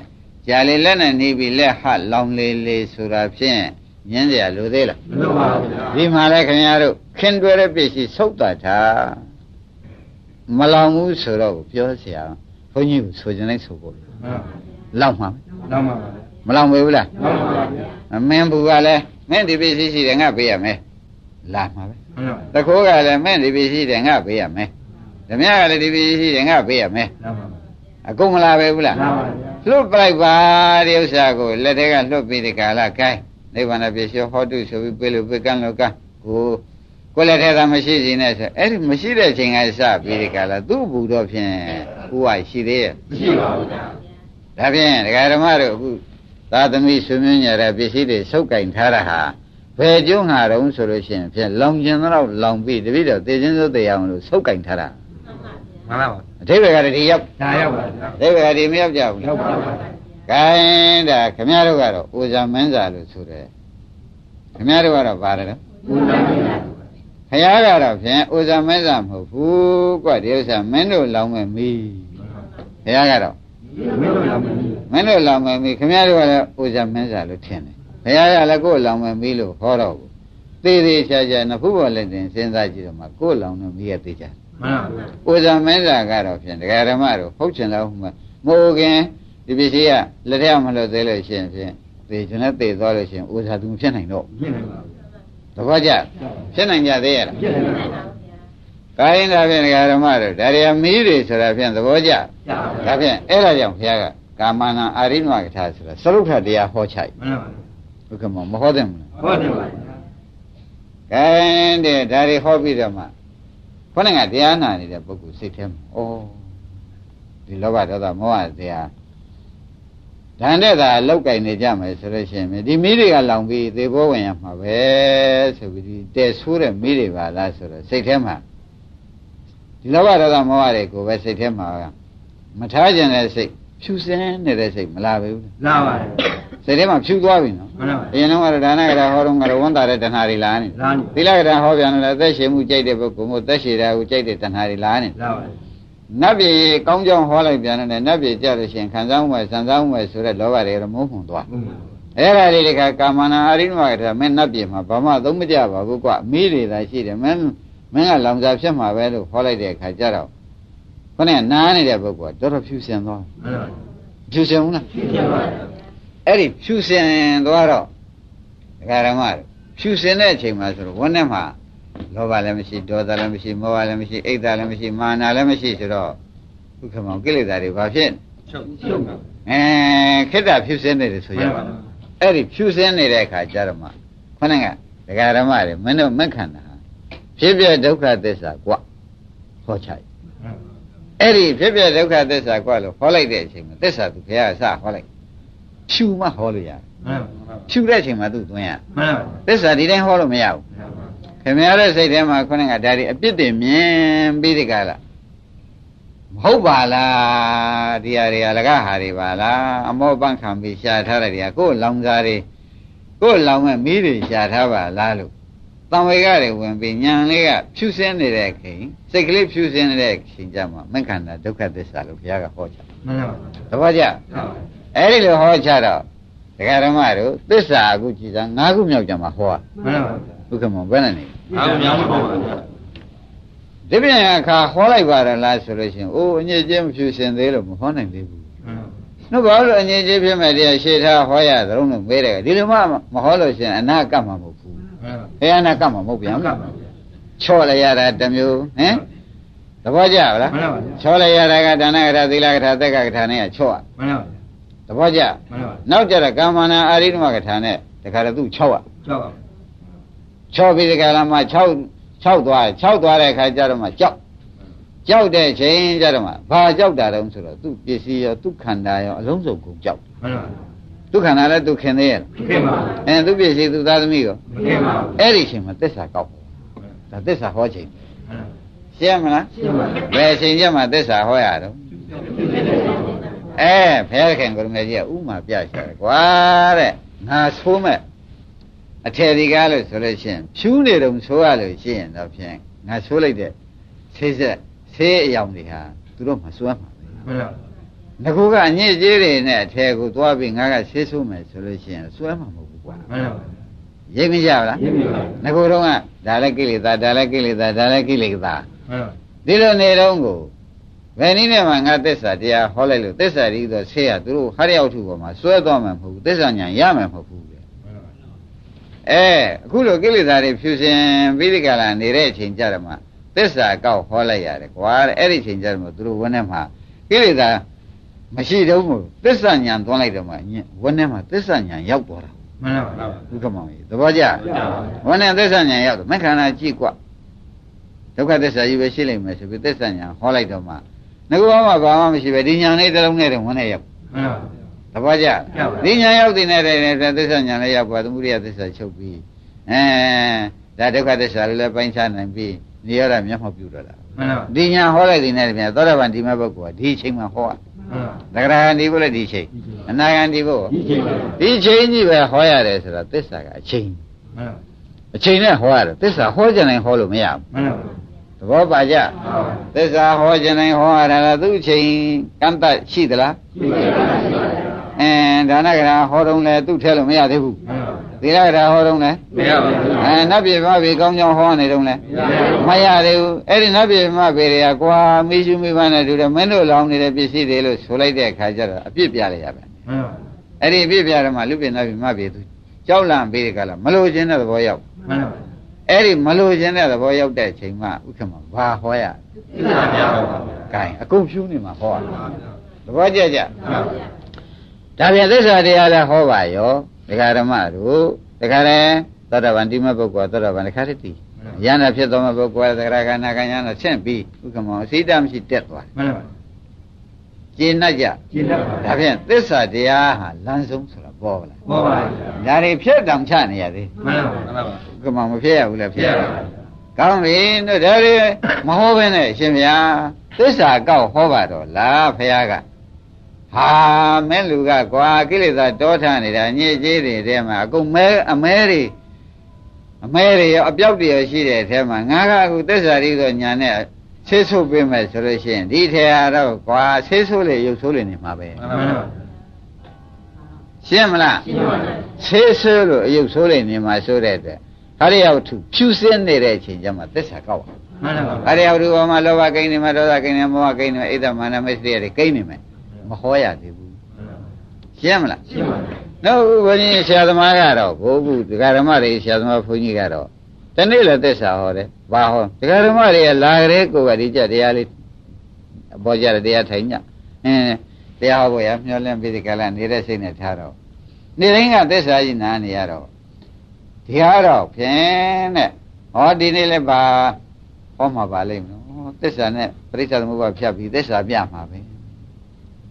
ကြာလေလက်နဲ့နေပြီးလက်ဟလောင်လေးလေးဆိုတာဖြင့်မြင်းစရာလိုသေးလားမလိုပါဘူးဗျာဒီမှာလဲခင်ဗျားတို့ခင်တွဲတဲ့ပစ္စည်းဆုပ်တာတာမလောင်ဘူးဆိုတော့ပြောစရာဘုန်းကြီးဆိုကြလိုက်ဆိုဖို့လောင်မှာလောင်မှာပါ မလောင်ဘူးလားလောက်ပါဗျာမင်းဘူးကလည်းမင်းဒီပစ္စည်းရှိတယ်ငါပေးရမယ်လာမှာပဲမှန်ပါတခိုးကလည်းမင်းဒီပစ္စည်းတယ်ငါပေးရမယ်ဓမြကလည်းဒီပစ္စည်းတယ်ငါပေးရမယ်လောက်ပါအကုန်မလာပဲဘူးလားလောက်ပါဗျာလွတ်ပလိုက်ပါဒီဥစ္စာကိုလက်ထဲကလွတ်ပြီးဒီကာလကိုင်းနိဗ္ဗာန်ပစ္စည်းဟောတုဆိုပြီးပြေလို့ပြေကန်းလို့ကန်းကိုကိုယ်လက်ထဲကမရှိစီနဲ့ဆိုအဲ့ဒီမရှိတဲ့ချိန်ကစပြီးဒီကာလသူ့ဘူးတော့ဖြင့်ကိုယ်ကရှိသေးရဲ့မရှိပါဘူးဗျာဒါဖြင့်ဒကာဓမ္မတို့အခု သာသမီဆွေမျိုးညာတဲ့ပစ္စည်းတွေစုပ်ကင်ထားတာဟာဘယ်ကျုံးဟာတုံးဆိုလို့ရှိရင်ဖြင့်လောင်ကျင်တော့လောင်ပြီးတပိတော့သေခြင်းစိုးသေးအောင်လို့စုပ်ကင်ထားတာမှန်ပါပါအထိပ္ပယ်ကတည်းရောက်ဒါရောက်ပါဗျာအထိပ္ပယ်ကတည်းမရောက်ကြဘူးရောက်ပါပါကဲဒါခမရတို့ကတော့အိုဇာမင်းစာလို့ဆိုတယ်ခမရတို့ကတော့ပါတယ်နော်ဘူးလားဗျာခရကတော့ဖြင့်အိုဇာမင်းစာမဟုတ်ဘူးကွဒီဥစ္စာမင်းတို့လောင်မဲ့မီးခရကတော့ မင်းတို့လောက်မင်းမင်းတို့လောင်မယ်မီးခမရတို့ကလည်းအိုဇာမင်းစာလို့ထင်တယ်ဘုရားကလည်းကိုယ်လောင်မယ်မီးလို့ဟောတော့ဘူးသေးသေးချာချာနဖူးပေါ်လက်တင်စဉ်းစားကြည့်တော့မှကိုယ်လောင်တဲ့မီးရသေးချာမှန်ပါဗျာအိုဇာမင်းစာကတော့ဖြင့်တရားဓမ္မတို့ဟုတ်ချင်တော့မှမဟုတ်ခင်ဒီပစ္စည်းကလက်ထက်မလို့သေးလို့ရှိရင်ဖြင့်သေကျွန်လည်းသေသွားလို့ရှိရင်အိုဇာသူမဖြစ်နိုင်တော့ဖြစ်နေပါဗျာသဘောကျဖြစ်နိုင်ကြသေးရဲ့လားဖြစ်နေပါဗျာ ကာယင်ဒါဖြင့်တရားဓမ္မတို့ဒါရီယာမီးတွေဆိုတာဖြင့်သဘောကျရပါဒါဖြင့်အဲ့ဒါကြောင့်ဘုရားကကာမနာအာရိနဝကထာဆိုတာသရုပ်ထတရားဟောချိုက်မှန်ပါဘုကမမဟောတယ်မလားဟုတ်တယ်ပါဗျာကဲတဲ့ဒါတွေဟောပြီးတော့မှခေါင်းကတရားနာနေတဲ့ပုဂ္ဂိုလ်စိတ်ထဲမှာဩဒီလောဘဒေါသမောဟတရားဓာန်တဲ့သာလောက်ကင်နေကြမယ်ဆိုလို့ရှိရင်ဒီမိတွေကလောင်ပြီးသေဘောဝင်ရမှာပဲဆိုပြီးဒီတဲ့ဆိုးတဲ့မိတွေပါလားဆိုတော့စိတ်ထဲမှာ ဒီလောဘဒေါသမောဟတွေကိုပဲစိတ်ထဲမှာမထားခြင်းတဲ့စိတ်ဖြူစင်းနေတဲ့စိတ်မလာဘူးလာပါတယ်စိတ်ထဲမှာဖြူသွားပြီနော်မှန်ပါအရင်တော့ကတော့ဒါနကရာဟောတော့ကတော့ဝန်တာတဲ့တဏှာတွေလာနေလာနေသီလကရာဟောပြန်တော့လည်းအသက်ရှင်မှုကြိုက်တဲ့ပုဂ္ဂိုလ်မို့သက်ရှင်တာကိုကြိုက်တဲ့တဏှာတွေလာနေလာပါတယ်နတ်ပြည်ကောင်းကြောင်းဟောလိုက်ပြန်တယ်နတ်ပြည်ကြလို့ရှိရင်ခံစားမှုမဲ့စံစားမှုမဲ့ဆိုတဲ့လောဘတွေကတော့မုန်းမှုန်သွားဟုတ်ပါအဲ့ဒါလေးတခါကာမနာအရိနမကတည်းကမင်းနတ်ပြည်မှာဘာမှသုံးမကြပါဘူးကွမီးတွေသာရှိတယ်မင်း မင်းကလောင်စာဖြစ်မှာပဲလို့ဟောလိုက်တဲ့အခါကျတော့ခொနဲ့နားနေတဲ့ပုဂ္ဂိုလ်ကတော်တော်ဖြူစင်သွားမှန်ပါဖြူစင်ဘူးလားရှင်းပါပါအဲ့ဒီဖြူစင်သွားတော့ဒကာရမတို့ဖြူစင်တဲ့အချိန်မှာဆိုတော့ဝန်းထဲမှာလောဘလည်းမရှိဒေါသလည်းမရှိမောဟလည်းမရှိအိတ်သာလည်းမရှိမာနလည်းမရှိဆိုတော့ဘုခမောင်ကိလေသာတွေဘာဖြစ်ချုပ်ချုပ်ပါအဲခိတ္တဖြူစင်နေတယ်ဆိုရမှန်ပါပါအဲ့ဒီဖြူစင်းနေတဲ့အခါကျတော့မှခொနဲ့ကဒကာဓမ္မတွေမင်းတို့မက်ခန္ဓာဟာ ဖြစ်ပြဒုက္ခသစ္စာกว่าဟောချလိုက်အဲ့ဒီဖြစ်ပြဒုက္ခသစ္စာกว่าလို့ဟောလိုက်တဲ့အချိန်မှာသစ္စာသူဘုရားကစဟောလိုက်ဖြူမှဟောလို့ရတယ် မှန်ပါ ဖြူတဲ့အချိန်မှာသူသွင်းရ မှန်ပါ သစ္စာဒီတိုင်းဟောလို့မရဘူးခင်ဗျားရဲ့စိတ်ထဲမှာခொနဲ့ကဒါတွေအပြစ်တင်မြင်ပြီးဒီကလားမဟုတ်ပါလားဒီဟာတွေကလကဟာတွေပါလားအမောပန့်ခံပြီးရှာထားတဲ့တွေကကိုယ်လောင်စားတွေ ကိုယ်လောင်မဲ့မီးတွေရှာထားပါလားလို့ တံဝေကတွေဝင်ပြီးညံလေးကဖြူစင်းနေတဲ့ခင်စိတ်ကလေးဖြူစင်းနေတဲ့ခင်ကြမှာမက္ခန္ဓာဒုက္ခသစ္စာလို့ဘုရားကဟောချမှန်ပါသဘောကျဟုတ်ပါအဲ့ဒီလိုဟောချတော့ဒကာဓမ္မတို့သစ္စာအခုကြည်စား၅ခုမြောက်ကြမှာဟောမှန်ပါဘုက္ခမောဘယ်နဲ့နေအားလုံးများပါပါဒီပြင်အခါဟောလိုက်ပါရလားဆိုလို့ရှိရင်အိုးအညစ်အကြေးမဖြူစင်သေးလို့မဟောနိုင်သေးဘူးနှုတ်ဘာလို့အငြိကြီးဖြစ်မဲ့တရားရှေ့ထားဟောရသလုံးလို့မေးတယ်ဒီလိုမှမဟောလို့ရှိရင်အနာကပ်မှာမဟုတ်ဘူး ဘယ်အနာကပ်မှာမဟုတ်ပြန်ဘူးချော့လိုက်ရတာတစ်မျိုးဟမ်သဘောကျလားမှန်ပါပါချော့လိုက်ရတာကဒါနကထာသီလကထာသက်ကကထာနဲ့ချော့ရမှန်ပါသဘောကျမှန်ပါနောက်ကြတော့ကာမနာအာရိဓမကထာနဲ့တခါတော့သူ့ချော့ရကြောက်ပါချော့ပြီးဒီကလာမှ6 6သွား6သွားတဲ့အခါကျတော့မှကြောက်ကြောက်တဲ့ချိန်ကျတော့မှဘာကြောက်တာတုံးဆိုတော့သူ့ပစ္စည်းရောသူ့ခန္ဓာရောအလုံးစုံကုန်ကြောက်မှန်ပါ သူ့ခန္ဓာလည်းသူခင်သေးရဲ့ခင်ပါအဲသူ့ပစ္စည်းသူ့သားသမီးရောခင်ပါအဲ့ဒီအချိန်မှာသစ္စာကောက်တယ်ဒါသစ္စာဟောချိန်ရှင်းမလားရှင်းပါဘယ်အချိန်ကျမှသစ္စာဟောရတော့အဲဘုရားခင်ကိုရမေကြီးကဥမာပြရှာတယ်ကွာတဲ့ငါဆိုးမဲ့အထယ်ဒီကားလို့ဆိုလို့ရှိရင်ဖြူးနေတော့ဆိုးရလို့ရှိရင်တော့ဖြင့်ငါဆိုးလိုက်တဲ့ဆေးဆက်ဆေးအယောင်တွေဟာသူတို့မှစွမ်းမှာပဲမှန်ပါ ငကူကအညစ်အကြေးတွေနဲ့အထယ်ကိုသွားပြီးငါကဆေးဆိုးမယ်ဆိုလို့ရှိရင်စွမ်းမှာမဟုတ်ဘူးကွာမှန်ပါရိပ်မကြဘူးလားရင်းပြီပါငကူတော့ကဒါလည်းကိလေသာဒါလည်းကိလေသာဒါလည်းကိလေသာမှန်ပါဒီလိုနေတော့ကိုဘယ်နည်းနဲ့မှငါသစ္စာတရားဟောလိုက်လို့သစ္စာတည်းဆိုဆေးရသူတို့ဟာရရောက်ထုပေါ်မှာစွဲသွားမှာမဟုတ်ဘူးသစ္စာညာရမှာမဟုတ်ဘူးလေအဲအခုလိုကိလေသာတွေဖြူစင်ပြီးဒီကလာနေတဲ့အချိန်ကြတော့မှသစ္စာကောက်ဟောလိုက်ရတယ်ကွာတဲ့အဲ့ဒီအချိန်ကြတော့မှသူတို့ဝန်းထဲမှာကိလေသာ မရှိတော့ဘူးသစ္စာညာသွန်းလိုက်တော့မှဝန်းထဲမှာသစ္စာညာရောက်သွားတာမှန်ပါပါဘုကမောင်ကြီးသဘောကျဝန်းထဲသစ္စာညာရောက်တော့မက္ခန္ဓာကြည့်ကွဒုက္ခသစ္စာကြီးပဲရှိလိမ့်မယ်ဆိုပြီးသစ္စာညာဟောလိုက်တော့မှငါကဘာမှဘာမှမရှိပဲဒီညာလေးတစ်လုံးနဲ့တော့ဝန်းထဲရောက်မှန်ပါသဘောကျပါဒီညာရောက်တဲ့နေတဲ့သစ္စာညာလေးရောက်ပါသမုဒိယသစ္စာချုပ်ပြီးအဲဒါဒုက္ခသစ္စာလေးလည်းပိုင်းခြားနိုင်ပြီးနေရတာမျက်မှောက်ပြုတော့တာမှန်ပါဒီညာဟောလိုက်တဲ့နေပြန်သောတာပန်ဒီမဲ့ပုဂ္ဂိုလ်ကဒီအချိန်မှာဟောမှန်ပါ သက္ကရာဂန်ဒီဘုလည်းဒီအချိန်အနာဂန်ဒီဘုဒီချိန်ပါဒီအချိန်ကြီးပဲဟောရတယ်ဆိုတော့သစ္စာကအချိန်မှန်ပါအချိန်နဲ့ဟောရတယ်သစ္စာဟောကြနိုင်ဟောလို့မရဘူးမှန်ပါသဘောပါကြဟုတ်ပါသစ္စာဟောကြနိုင်ဟောရတာလားသူ့အချိန်ကန့်တတ်ရှိသလားရှိပါပါအဲဒါနကရာဟောတုံးလဲသူ့ထဲလို့မရသေးဘူးမှန်ပါ သီလကရာဟောတုံးလဲမရပါဘူးအဲနတ်ပြည်မဘေကောင်းကြောင်းဟောနေတုံးလဲမရသေးဘူးအဲ့ဒီနတ်ပြည်မဘေတွေကကွာမိရှုမိဘနဲ့တူတယ်မင်းတို့လောင်းနေတဲ့ပစ္စည်းတွေလို့ဆိုလိုက်တဲ့အခါကျတော့အပြစ်ပြလိုက်ရပဲမှန်ပါအဲ့ဒီအပြစ်ပြတော့မှလူပြည်နတ်ပြည်မဘေသူကြောက်လန့်ပေးတဲ့ကလာမလို့ခြင်းတဲ့သဘောရောက်မှန်ပါအဲ့ဒီမလို့ခြင်းတဲ့သဘောရောက်တဲ့အချိန်မှဥက္ကမဘာဟောရသိပါဗျာကဲအကုန်ဖြူးနေမှာဟောရသဘောကျကြမှန်ပါဒါပြန်သစ္စာတရားလည်းဟောပါရော ဒကာဓမ္မတို့ဒကာရဲသောတာပန်ဒီမပုဂ္ဂိုလ်သောတာပန်ဒကာရတိယန္တာဖြစ်သောမပုဂ္ဂိုလ်သရဂနာကညာနဲ့ဆင့်ပြီးဥက္ကမောအစိတမရှိတက်သွားမှန်ပါကျင့်တတ်ကြကျင့်တတ်ပါဒါဖြင့်သစ္စာတရားဟာလမ်းဆုံးဆိုတာပေါ်လာဘောပါဒါတွေဖြစ်တောင်ချနေရသေးမှန်ပါမှန်ပါဥက္ကမောမဖြစ်ရဘူးလေဖြဖြစ်စ်ရပါကောင်းပြီတို့ဒါတွေမဟောဘဲနဲ့ရှင်ဗျာသစ္စာကောက်ဟောပါတော့လားဖះက ဟဟာမင်းလူကကွာကိလေသာတောထနေတာညစ်ကြေးတွေထဲမှာအကုန်မဲအမဲတွေအမဲတွေရောအပြောက်တွေရောရှိတဲ့အထဲမှာငါကအခုသစ္စာရိသောညာနဲ့ဆေးဆုပ်ပေးမယ်ဆိုလို့ရှိရင်ဒီထဲကတော့ကွာဆေးဆုပ်လေရုပ်ဆိုးလေနေမှာပဲမှန်ပါဗျာရှင်းမလားရှင်းပါပြီဆေးဆိုးလို့အယုတ်ဆိုးလေနေမှာဆိုတဲ့အတွက်ဟာရရောက်သူဖြူစင်းနေတဲ့အချိန်ကျမှသစ္စာကောက်ပါမှန်ပါဟာရရောက်သူဘောမှာလောဘကိန်းနေမှာဒေါသကိန်းနေမောဟကိန်းနေမှာဣဒ္ဓမာနမစ္စရိယတွေကိန်းနေမယ် မဟောရသေးဘူးရှင်းမလားရှင်းပါပြီနောက်ဘုန်းကြီးဆရာသမားကတော့ဘိုးဘူးဒကာဓမ္မတွေဆရာသမားဘုန်းကြီးကတော့တနေ့လည်းသစ္စာဟောတယ်ဘာဟောဒကာဓမ္မတွေကလာကြတဲ့ကိုယ်ကဒီကြတရားလေးပေါ်ကြတယ်တရားထိုင်ညအင်းတရားဟောဖို့ရမျောလင်းပြီးဒီကလာနေတဲ့စိတ်နဲ့ထားတော့နေတိုင်းကသစ္စာကြီးနားနေရတော့ဒီဟာတော့ဖြင့်တဲ့ဟောဒီနေ့လည်းပါဟောမှာပါလိမ့်မလို့သစ္စာနဲ့ပရိစ္ဆေသမုပ္ပါဖြတ်ပြီးသစ္စာပြမှာပဲ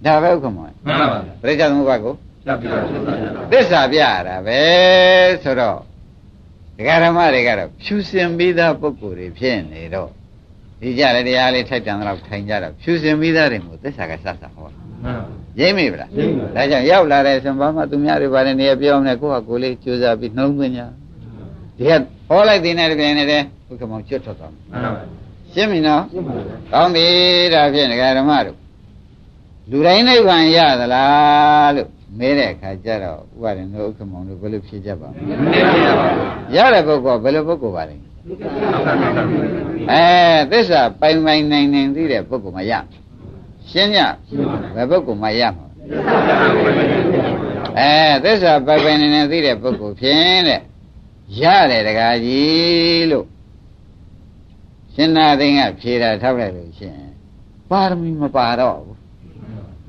ဒါပဲဥက္ကမောမှန်ပါဗျာပရိစ္ဆေသမုပ္ပါကိုဖြတ်ပြီးတော့ရှင်းပါဗျာသစ္စာပြရတာပဲဆိုတော့ဒကာဓမ္မတွေကတော့ဖြူစင်ပြီးသားပုဂ္ဂိုလ်တွေဖြစ်နေတော့ဒီကြတဲ့တရားလေးထိုက်တန်တော့ထိုင်ကြတော့ဖြူစင်ပြီးသားတွေကိုသစ္စာကစစဟောမှန်ပါရိမ့်မိဗလားရိပ်ပါဗျာဒါကြောင့်ရောက်လာတဲ့ဆိုဘာမှသူများတွေပါတယ်နေရာပြောင်းနေကိုယ့်ဟာကိုယ်လေးကြိုးစားပြီးနှလုံးသွင်းကြဒီကဟောလိုက်တဲ့နဲ့တပြိုင်နက်တည်းဘုက္ကမောင်ကျွတ်ထွက်သွားမယ်မှန်ပါဗျာရှင်းပြီနော်ရှင်းပါဗျာကောင်းပြီဒါဖြင့်ဒကာဓမ္မတို့ လူတိုင်းနိဗ္ဗာန်ရသလားလို့မဲတဲ့အခါကျတော့ဥပါရင်တို့ဥက္ကမောင်တို့ဘယ်လိုဖြေကြပါ့မလဲမနေပါဘူးရတဲ့ပုဂ္ဂိုလ်ကဘယ်လိုပုဂ္ဂိုလ်ပါလဲအဲသစ္စာပိုင်ပိုင်နိုင်နိုင်သိတဲ့ပုဂ္ဂိုလ်မှရရှင်းညဘယ်ပုဂ္ဂိုလ်မှရမှာအဲသစ္စာပိုင်ပိုင်နိုင်နိုင်သိတဲ့ပုဂ္ဂိုလ်ဖြင့်တဲ့ရတယ်တကားကြီးလို့ရှင်နာသိန်းကဖြေတာထောက်လိုက်လို့ရှရင်ပါရမီမပါတော့ဘူး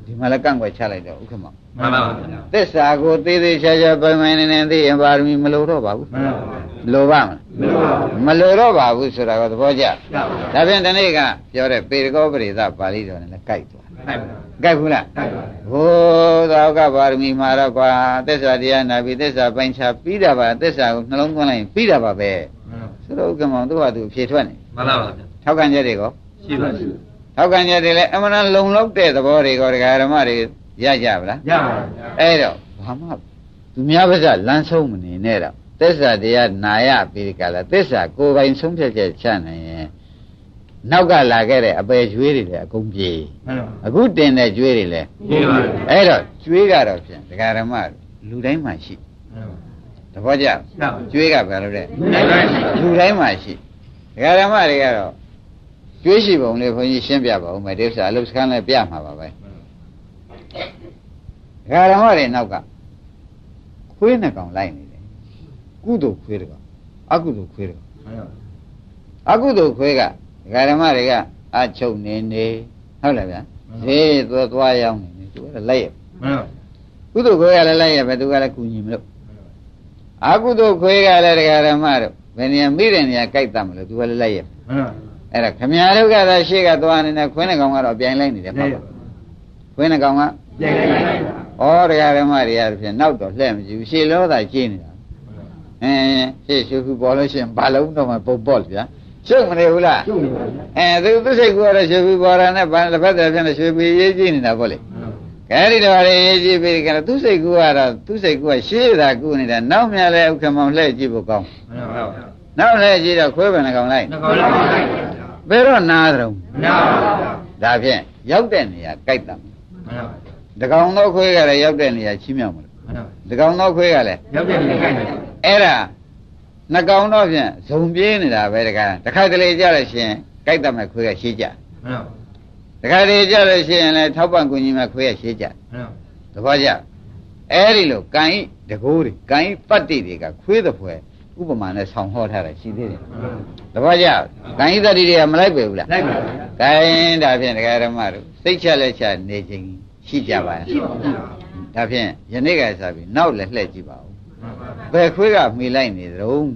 ဒီမှာလည်းကန့်ွက်ချလိုက်တော့ဥက္ကမမှန်ပါဗျာသစ္စာကိုသေးသေးချာချာပိုင်ပိုင်နိုင်နိုင်သိရင်ပါရမီမလိုတော့ပါဘူးမှန်ပါဗျာလိုပါမလားမလို့ပါဘူးမလိုတော့ပါဘူးဆိုတာကသဘောကျရပါဒါဖြင့်ဒီနေ့ကပြောတဲ့ပေရကောပရိသပါဠိတော်နဲ့လည်းကြိုက်သွားနိုင်ပါကြိုက်ဘူးလားနိုင်ပါဘိုးသောကပါရမီမှာတော့ကွာသစ္စာတရားနာပြီးသစ္စာပိုင်းခြားပြီးတာပါသစ္စာကိုနှလုံးသွင်းလိုက်ရင်ပြီးတာပါပဲဆိုတော့ဥက္ကမောင်သူ့ဟာသူဖြေထွက်နေမှန်ပါဗျာထောက်ခံချက်တွေကောရှိပါရှိ ထောက်ခံချက်တွေလည်းအမှန်တန်လုံလောက်တဲ့သဘောတွေကောဒကာဓမ္မတွေရကြပါလားရပါဗျာအဲ့တော့ဘာမှသူများပါးစလမ်းဆုံးမနေနဲ့တော့သစ္စာတရားနာရပြီးကြလားသစ္စာကိုယ်ပိုင်ဆုံးဖြတ်ချက်ချနိုင်ရင်နောက်ကလာခဲ့တဲ့အပယ်ကျွေးတွေလည်းအကုန်ပြေးမှန်ပါအခုတင်တဲ့ကျွေးတွေလည်းရှိပါဗျာအဲ့တော့ကျွေးကတော့ဖြင့်ဒကာဓမ္မလူတိုင်းမှာရှိတပည့်ကြကျွေးကဘယ်လိုလဲလူတိုင်းမှာရှိဒကာဓမ္မတွေကတော့ ကျွေးရှိပုံလေးဘုန်းကြီးရှင်းပြပါဦးမယ်ဒီဥစ္စာအလုစခန်းလည်းပြမှာပါပဲဒကာဓမ္မတွေနောက်ကခွေးနှစ်ကောင်လိုက်နေတယ်ကုသိုလ်ခွေးတကောင်အကုသိုလ်ခွေးတကောင်အကုသိုလ်ခွေးကဒကာဓမ္မတွေကအချုပ်နေနေဟုတ်လားဗျာဈေးသွားသွားရောက်နေနေသူကလည်းလိုက်ရမှန်ပါကုသိုလ်ခွေးကလည်းလိုက်ရပဲသူကလည်းကုညီမလို့အကုသိုလ်ခွေးကလည်းဒကာဓမ္မတို့ဘယ်နေရာမိတဲ့နေရာကြိုက်တတ်မလို့သူကလည်းလိုက်ရမှန်ပါ အဲ့ဒါခမည်းတော်ကသာရှေ့ကသွားနေတဲ့ခွင်းနှကောင်ကတော့ပြိုင်လိုက်နေတယ်ပေါ့ခွင်းနှကောင်ကပြန်လိုက်လိုက်ဩတရားဓမ္မတွေရဖြင့်နောက်တော့လှည့်မကြည့်ဘူးရှေ့လောသာကျင်းနေတာအင်းရှေ့ရှုပ်ခုပေါ်လို့ရှိရင်ဘာလုံးတော့မှပုံပေါ့ဗျာရှုပ်မနေဘူးလားကျုပ်နေပါဗျာအဲသူသူစိတ်ကူကတော့ရှုပ်ခုပေါ်တာနဲ့ဘာတစ်ဖက်တည်းဖြင့်ရှုပ်ပြီးရေးကြည့်နေတာပေါ့လေကဲဒီတော့ရေးကြည့်ပြီးကြတော့သူစိတ်ကူကတော့သူစိတ်ကူကရှေ့သာကူနေတာနောက်မြလည်းဥက္ကမောင်လှည့်ကြည့်ဖို့ကောင်းမှန်ပါဗျာနောက်လှည့်ကြည့်တော့ခွဲပင်နှကောင်လိုက်နှကောလိုက်လိုက် ဘယ်တော့နားတုံးနာပါဗျာဒါဖြင့်ရောက်တဲ့နေရာကြိုက်တာမှန်ပါတကောင်သောခွေးကလည်းရောက်တဲ့နေရာချီးမြှောက်မလို့မှန်ပါတကောင်သောခွေးကလည်းရောက်တဲ့နေရာကိုက်တယ်အဲ့ဒါနှစ်ကောင်တော့ဖြင့်ဇုံပြေးနေတာပဲတခါတခါတလေကြလို့ရှိရင်ကြိုက်တတ်မဲ့ခွေးကရှေးကြမှန်ပါတခါတလေကြလို့ရှိရင်လည်းထောက်ပံ့ကူညီမဲ့ခွေးကရှေးကြမှန်ပါသဘောကျအဲ့ဒီလိုကံဤတကိုးတွေကံဤပတ္တိတွေကခွေးတဲ့ဖွဲ ဥပမာနဲ့ဆောင်းဟောထားတာရှိသေးတယ်သဘောကျကံဤတတ္တိတွေကမလိုက်ပေဘူးလားလိုက်ပါဗျာကဲဒါဖြင့်ဒကာဓမ္မတို့စိတ်ချလက်ချနေခြင်းရှိကြပါရဲ့ရှိပါဗျာဒါဖြင့်ယနေ့ကစားပြီးနောက်လည်းလှည့်ကြည့်ပါဦးမှန်ပါဘယ်ခွေးကမှီလိုက်နေသတုံး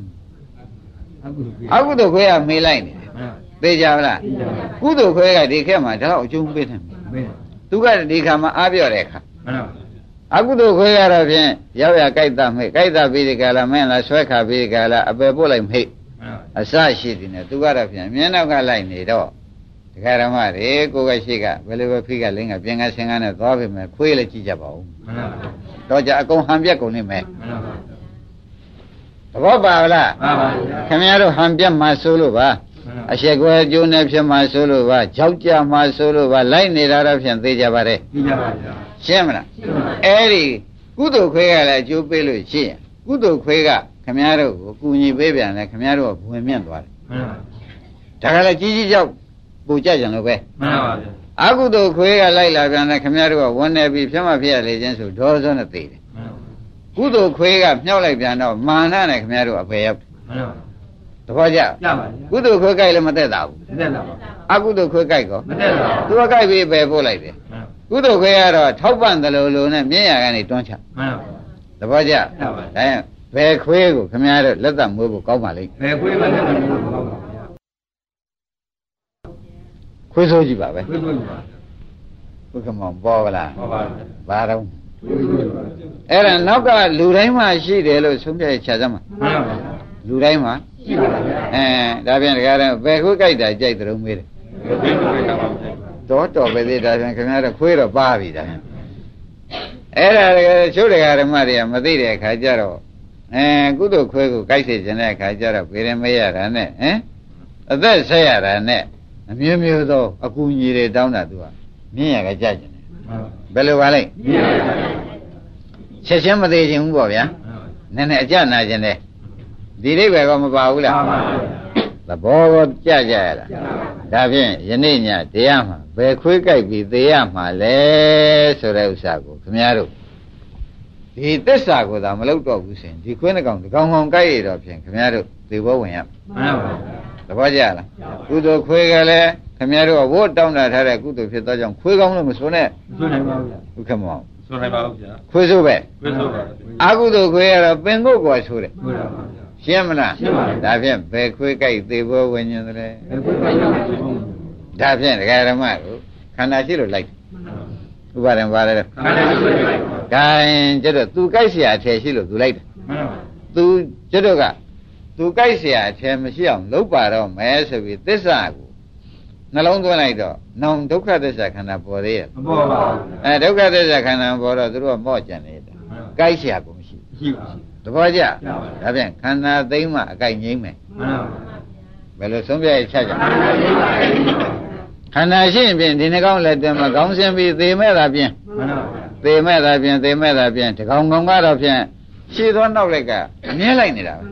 အခုလိုပြေးအကုသိုလ်ခွေးကမှီလိုက်နေတယ်မှန်ပါသိကြပါလားသိကြပါကုသိုလ်ခွေးကဒီခက်မှာဒါတော့အကျုံးပေးတယ်မင်းသူကဒီခါမှာအားပြော့တဲ့ခါမှန်ပါ အကုသိုလ်ခွေးကတော့ဖြင့်ရောက်ရကြိုက်တာမိတ်ကြိုက်တာပြီးဒီကလာမင်းလားဆွဲခါပြီးဒီကလာအပယ်ပို့လိုက်မိတ်မှန်ပါအစရှိတယ်နဲ့သူကတော့ဖြင့်မျက်နောက်ကလိုက်နေတော့ဒခါရမတွေကိုကရှိကဘယ်လိုပဲဖိကလင်းကပြင်ကဆင်ကနဲ့သွားပြီမဲ့ခွေးလည်းကြည့်ကြပါဦးမှန်ပါဗျာတော့ကြအကုန်ဟန်ပြက်ကုန်နေမယ်မှန်ပါဗျာသဘောပါလားမှန်ပါဗျာခင်ဗျားတို့ဟန်ပြက်မှဆိုလို့ပါ အရှက်ကွယ်ကျိုးနေဖြစ်မှဆိုလို့ပါကြောက်ကြမှဆိုလို့ပါလိုက်နေတာတော့ဖြင့်သိကြပါတယ်ကြည့်ကြပါဗျာရှင်းမလားအဲ့ဒီကုသိုလ်ခွေးကလည်းအကျိုးပေးလို့ရှိရင်ကုသိုလ်ခွေးကခင်ဗျားတို့ကိုကူညီပေးပြန်တယ်ခင်ဗျားတို့ကဝင်မြင့်သွားတယ်မှန်ပါဒါကလည်းကြီးကြီးကြောက်ပူကြကြလို့ပဲမှန်ပါဗျာအကုသိုလ်ခွေးကလိုက်လာပြန်တယ်ခင်ဗျားတို့ကဝန်နေပြီးဖြစ်မှဖြစ်ရလေခြင်းဆိုဒေါသနဲ့သိတယ်မှန်ပါကုသိုလ်ခွေးကမြောက်လိုက်ပြန်တော့မာနနဲ့ခင်ဗျားတို့အပေရောက်တယ်မှန်ပါ သဘောကျကြပါဗျာကုသိုလ်ခွေးကြိုက်လည်းမသက်သာဘူးမတက်လာပါအကုသိုလ်ခွေးကြိုက်ကောမတက်လာသူကကြိုက်ပြီးပဲပို့လိုက်တယ်မှန်ကုသိုလ်ခွေးကတော့ထောက်ပံ့တယ်လို့လို့နဲ့မြင့်ရကနေတွန်းချမှန်ပါသဘောကျမှန်ပါဒါရင်ဘယ်ခွေးကိုခင်ဗျားတို့လက်သက်မွေးဖို့ကောင်းပါလိမ့်ဘယ်ခွေးမတက်ဘူးဟုတ်ပါဗျာခွေးဆိုးကြည့်ပါပဲခွေးတို့ပါဘုက္ကမောင်ပေါ်ပါလားဟုတ်ပါဗျာဘာတော့ခွေးတို့ပါအဲ့ဒါနောက်ကလူတိုင်းမှာရှိတယ်လို့ဆုံးဖြတ်ချစမ်းမှာမှန်ပါဗျာလူတိုင်းမှာ ရှိပါဗျာအဲဒါပြန်တကားတော့ဘယ်ခွေးကြိုက်တာကြိုက်တယ်လို့မေးတယ်ခွေးတို့ကပါဗျာတော့တော်ပဲသေးဒါပြန်ခင်ဗျားတို့ခွေးတော့ပါပြီဒါပြန်အဲ့ဒါတကယ်ချိုးတကားဓမ္မတွေကမသိတဲ့အခါကျတော့အဲကုသိုလ်ခွေးကိုကြိုက်စေခြင်းတဲ့အခါကျတော့ဗေရမေးရတာနဲ့ဟမ်အသက်ဆက်ရတာနဲ့အမျိုးမျိုးသောအကူအညီတွေတောင်းတာသူကမြင်ရကြကြကျင်တယ်မှန်ပါဘယ်လိုပါလဲမြင်ပါဗျာချက်ချင်းမသေးခြင်းဘူးပေါ့ဗျာနည်းနည်းအကြနာခြင်းတယ် ဒီအိဗယ်ကမပါဘူးလားမှန်ပါဗျာသဘောကိုကြကြရလားဒါဖြင့်ယနေ့ညတရားမှာဘယ်ခွေးကြိုက်ပြီးသေရမှာလဲဆိုတဲ့ဥစ္စာကိုခင်ဗျားတို့ဒီသစ္စာကိုသာမလုပ်တော့ဘူးဆိုရင်ဒီခွေးနှကောင်ဒီကောင်ကောင်ကြိုက်ရတော့ဖြင့်ခင်ဗျားတို့သေဘောဝင်ရမယ်မှန်ပါဗျာသဘောကျလားကုသိုလ်ခွေးကလည်းခင်ဗျားတို့ကဝတ်တောင်းတာထားတဲ့ကုသိုလ်ဖြစ်သောကြောင့်ခွေးကောင်းလို့မဆိုနဲ့ဆွနိုင်ပါဗျာဥက္ကမောင်ဆွနိုင်ပါဗျာခွေးဆိုးပဲခွေးတို့ပါအာကုသိုလ်ခွေးကတော့ပင်ကိုယ်ကွာဆိုးတယ်ဟုတ်ပါဗျာ ရှင်းမလား ရှင်းပါပြီ ဒါဖြင့်ဘယ်ခွေးကြိုက်သေဘောဝင်ရင်တယ် ဘယ်ခွေးပါဗျာ ဒါဖြင့်ဒကာရမကိုခန္ဓာရှိလို့လိုက်ဥပါဒံပါလေ ခန္ဓာရှိလိုက်ပါ ဂိုင်းကျတော့သူကြိုက်เสียအထည်ရှိလို့သူလိုက်တယ် မှန်ပါ သူကျတော့ကသူကြိုက်เสียအထည်မရှိအောင်လုပ်ပါတော့မယ်ဆိုပြီးသစ္စာကိုနှလုံးသွင်းလိုက်တော့နောင်ဒုက္ခသစ္စာခန္ဓာပေါ်သေးရဲ့ မပေါ်ပါဘူး အဲဒုက္ခသစ္စာခန္ဓာပေါ်တော့သူတို့ကမော့ကြံနေတာကြိုက်เสียကိုမရှိ ရှိပါရှိ သဘော ကျပါဒါဖြင့်ခန္ဓာသိမ့်မှအကြိုက်ငိမ့်မယ်မှန်ပါဘယ်လိုဆုံးဖြတ်ရချက်ကြခန္ဓာရှိပါခန္ဓာရှိရင်ဖြင့်ဒီနှကောင်းလက်တည်းမှာခေါင်းဆင်းပြီးသေမဲ့တာဖြင့်မှန်ပါသေမဲ့တာဖြင့်သေမဲ့တာဖြင့်တကောင်ကောင်ကတော့ဖြင့်ရှည်သောနောက်လိုက်ကအမြဲလိုက်နေတာပဲ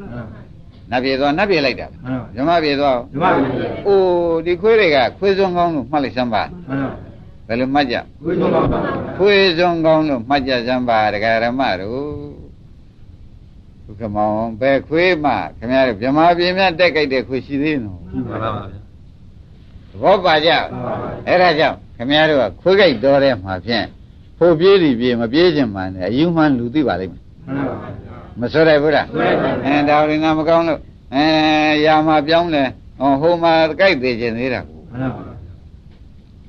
နတ်ပြေသွားနတ်ပြေလိုက်တာပဲဓမ္မပြေသွားဓမ္မပါအိုးဒီခွေးတွေကခွေးစွန်းကောင်းလို့မှတ်လိုက်စမ်းပါမှန်ပါဘယ်လိုမှတ်ကြခွေးတို့ပါပါခွေးစွန်းကောင်းလို့မှတ်ကြစမ်းပါဒကာရမတို့ ဘုကမောင်ဘယ်ခွေးမှခင်ဗျားတို့ဗြဟ္မာပြေမြတ်တက်ကြိုက်တဲ့ခွေးရှိသေးနော်ရှိပါပါဗျာသဘောပါကြအဲ့ဒါကြောင့်ခင်ဗျားတို့ကခွေးကြိုက်တော်တဲ့မှာဖြင့်ဖို့ပြေးဒီပြေးမပြေးခြင်းမှန်တယ်အယူမှန်လူသိပါလိမ့်မယ်မှန်ပါမဆိုရဘူးလားအဲဒါရင်ကမကောင်းလို့အဲရာမှာပြောင်းလဲဟောဟိုမှာကြိုက်သေးခြင်းသေးတာကိုမှန်ပါ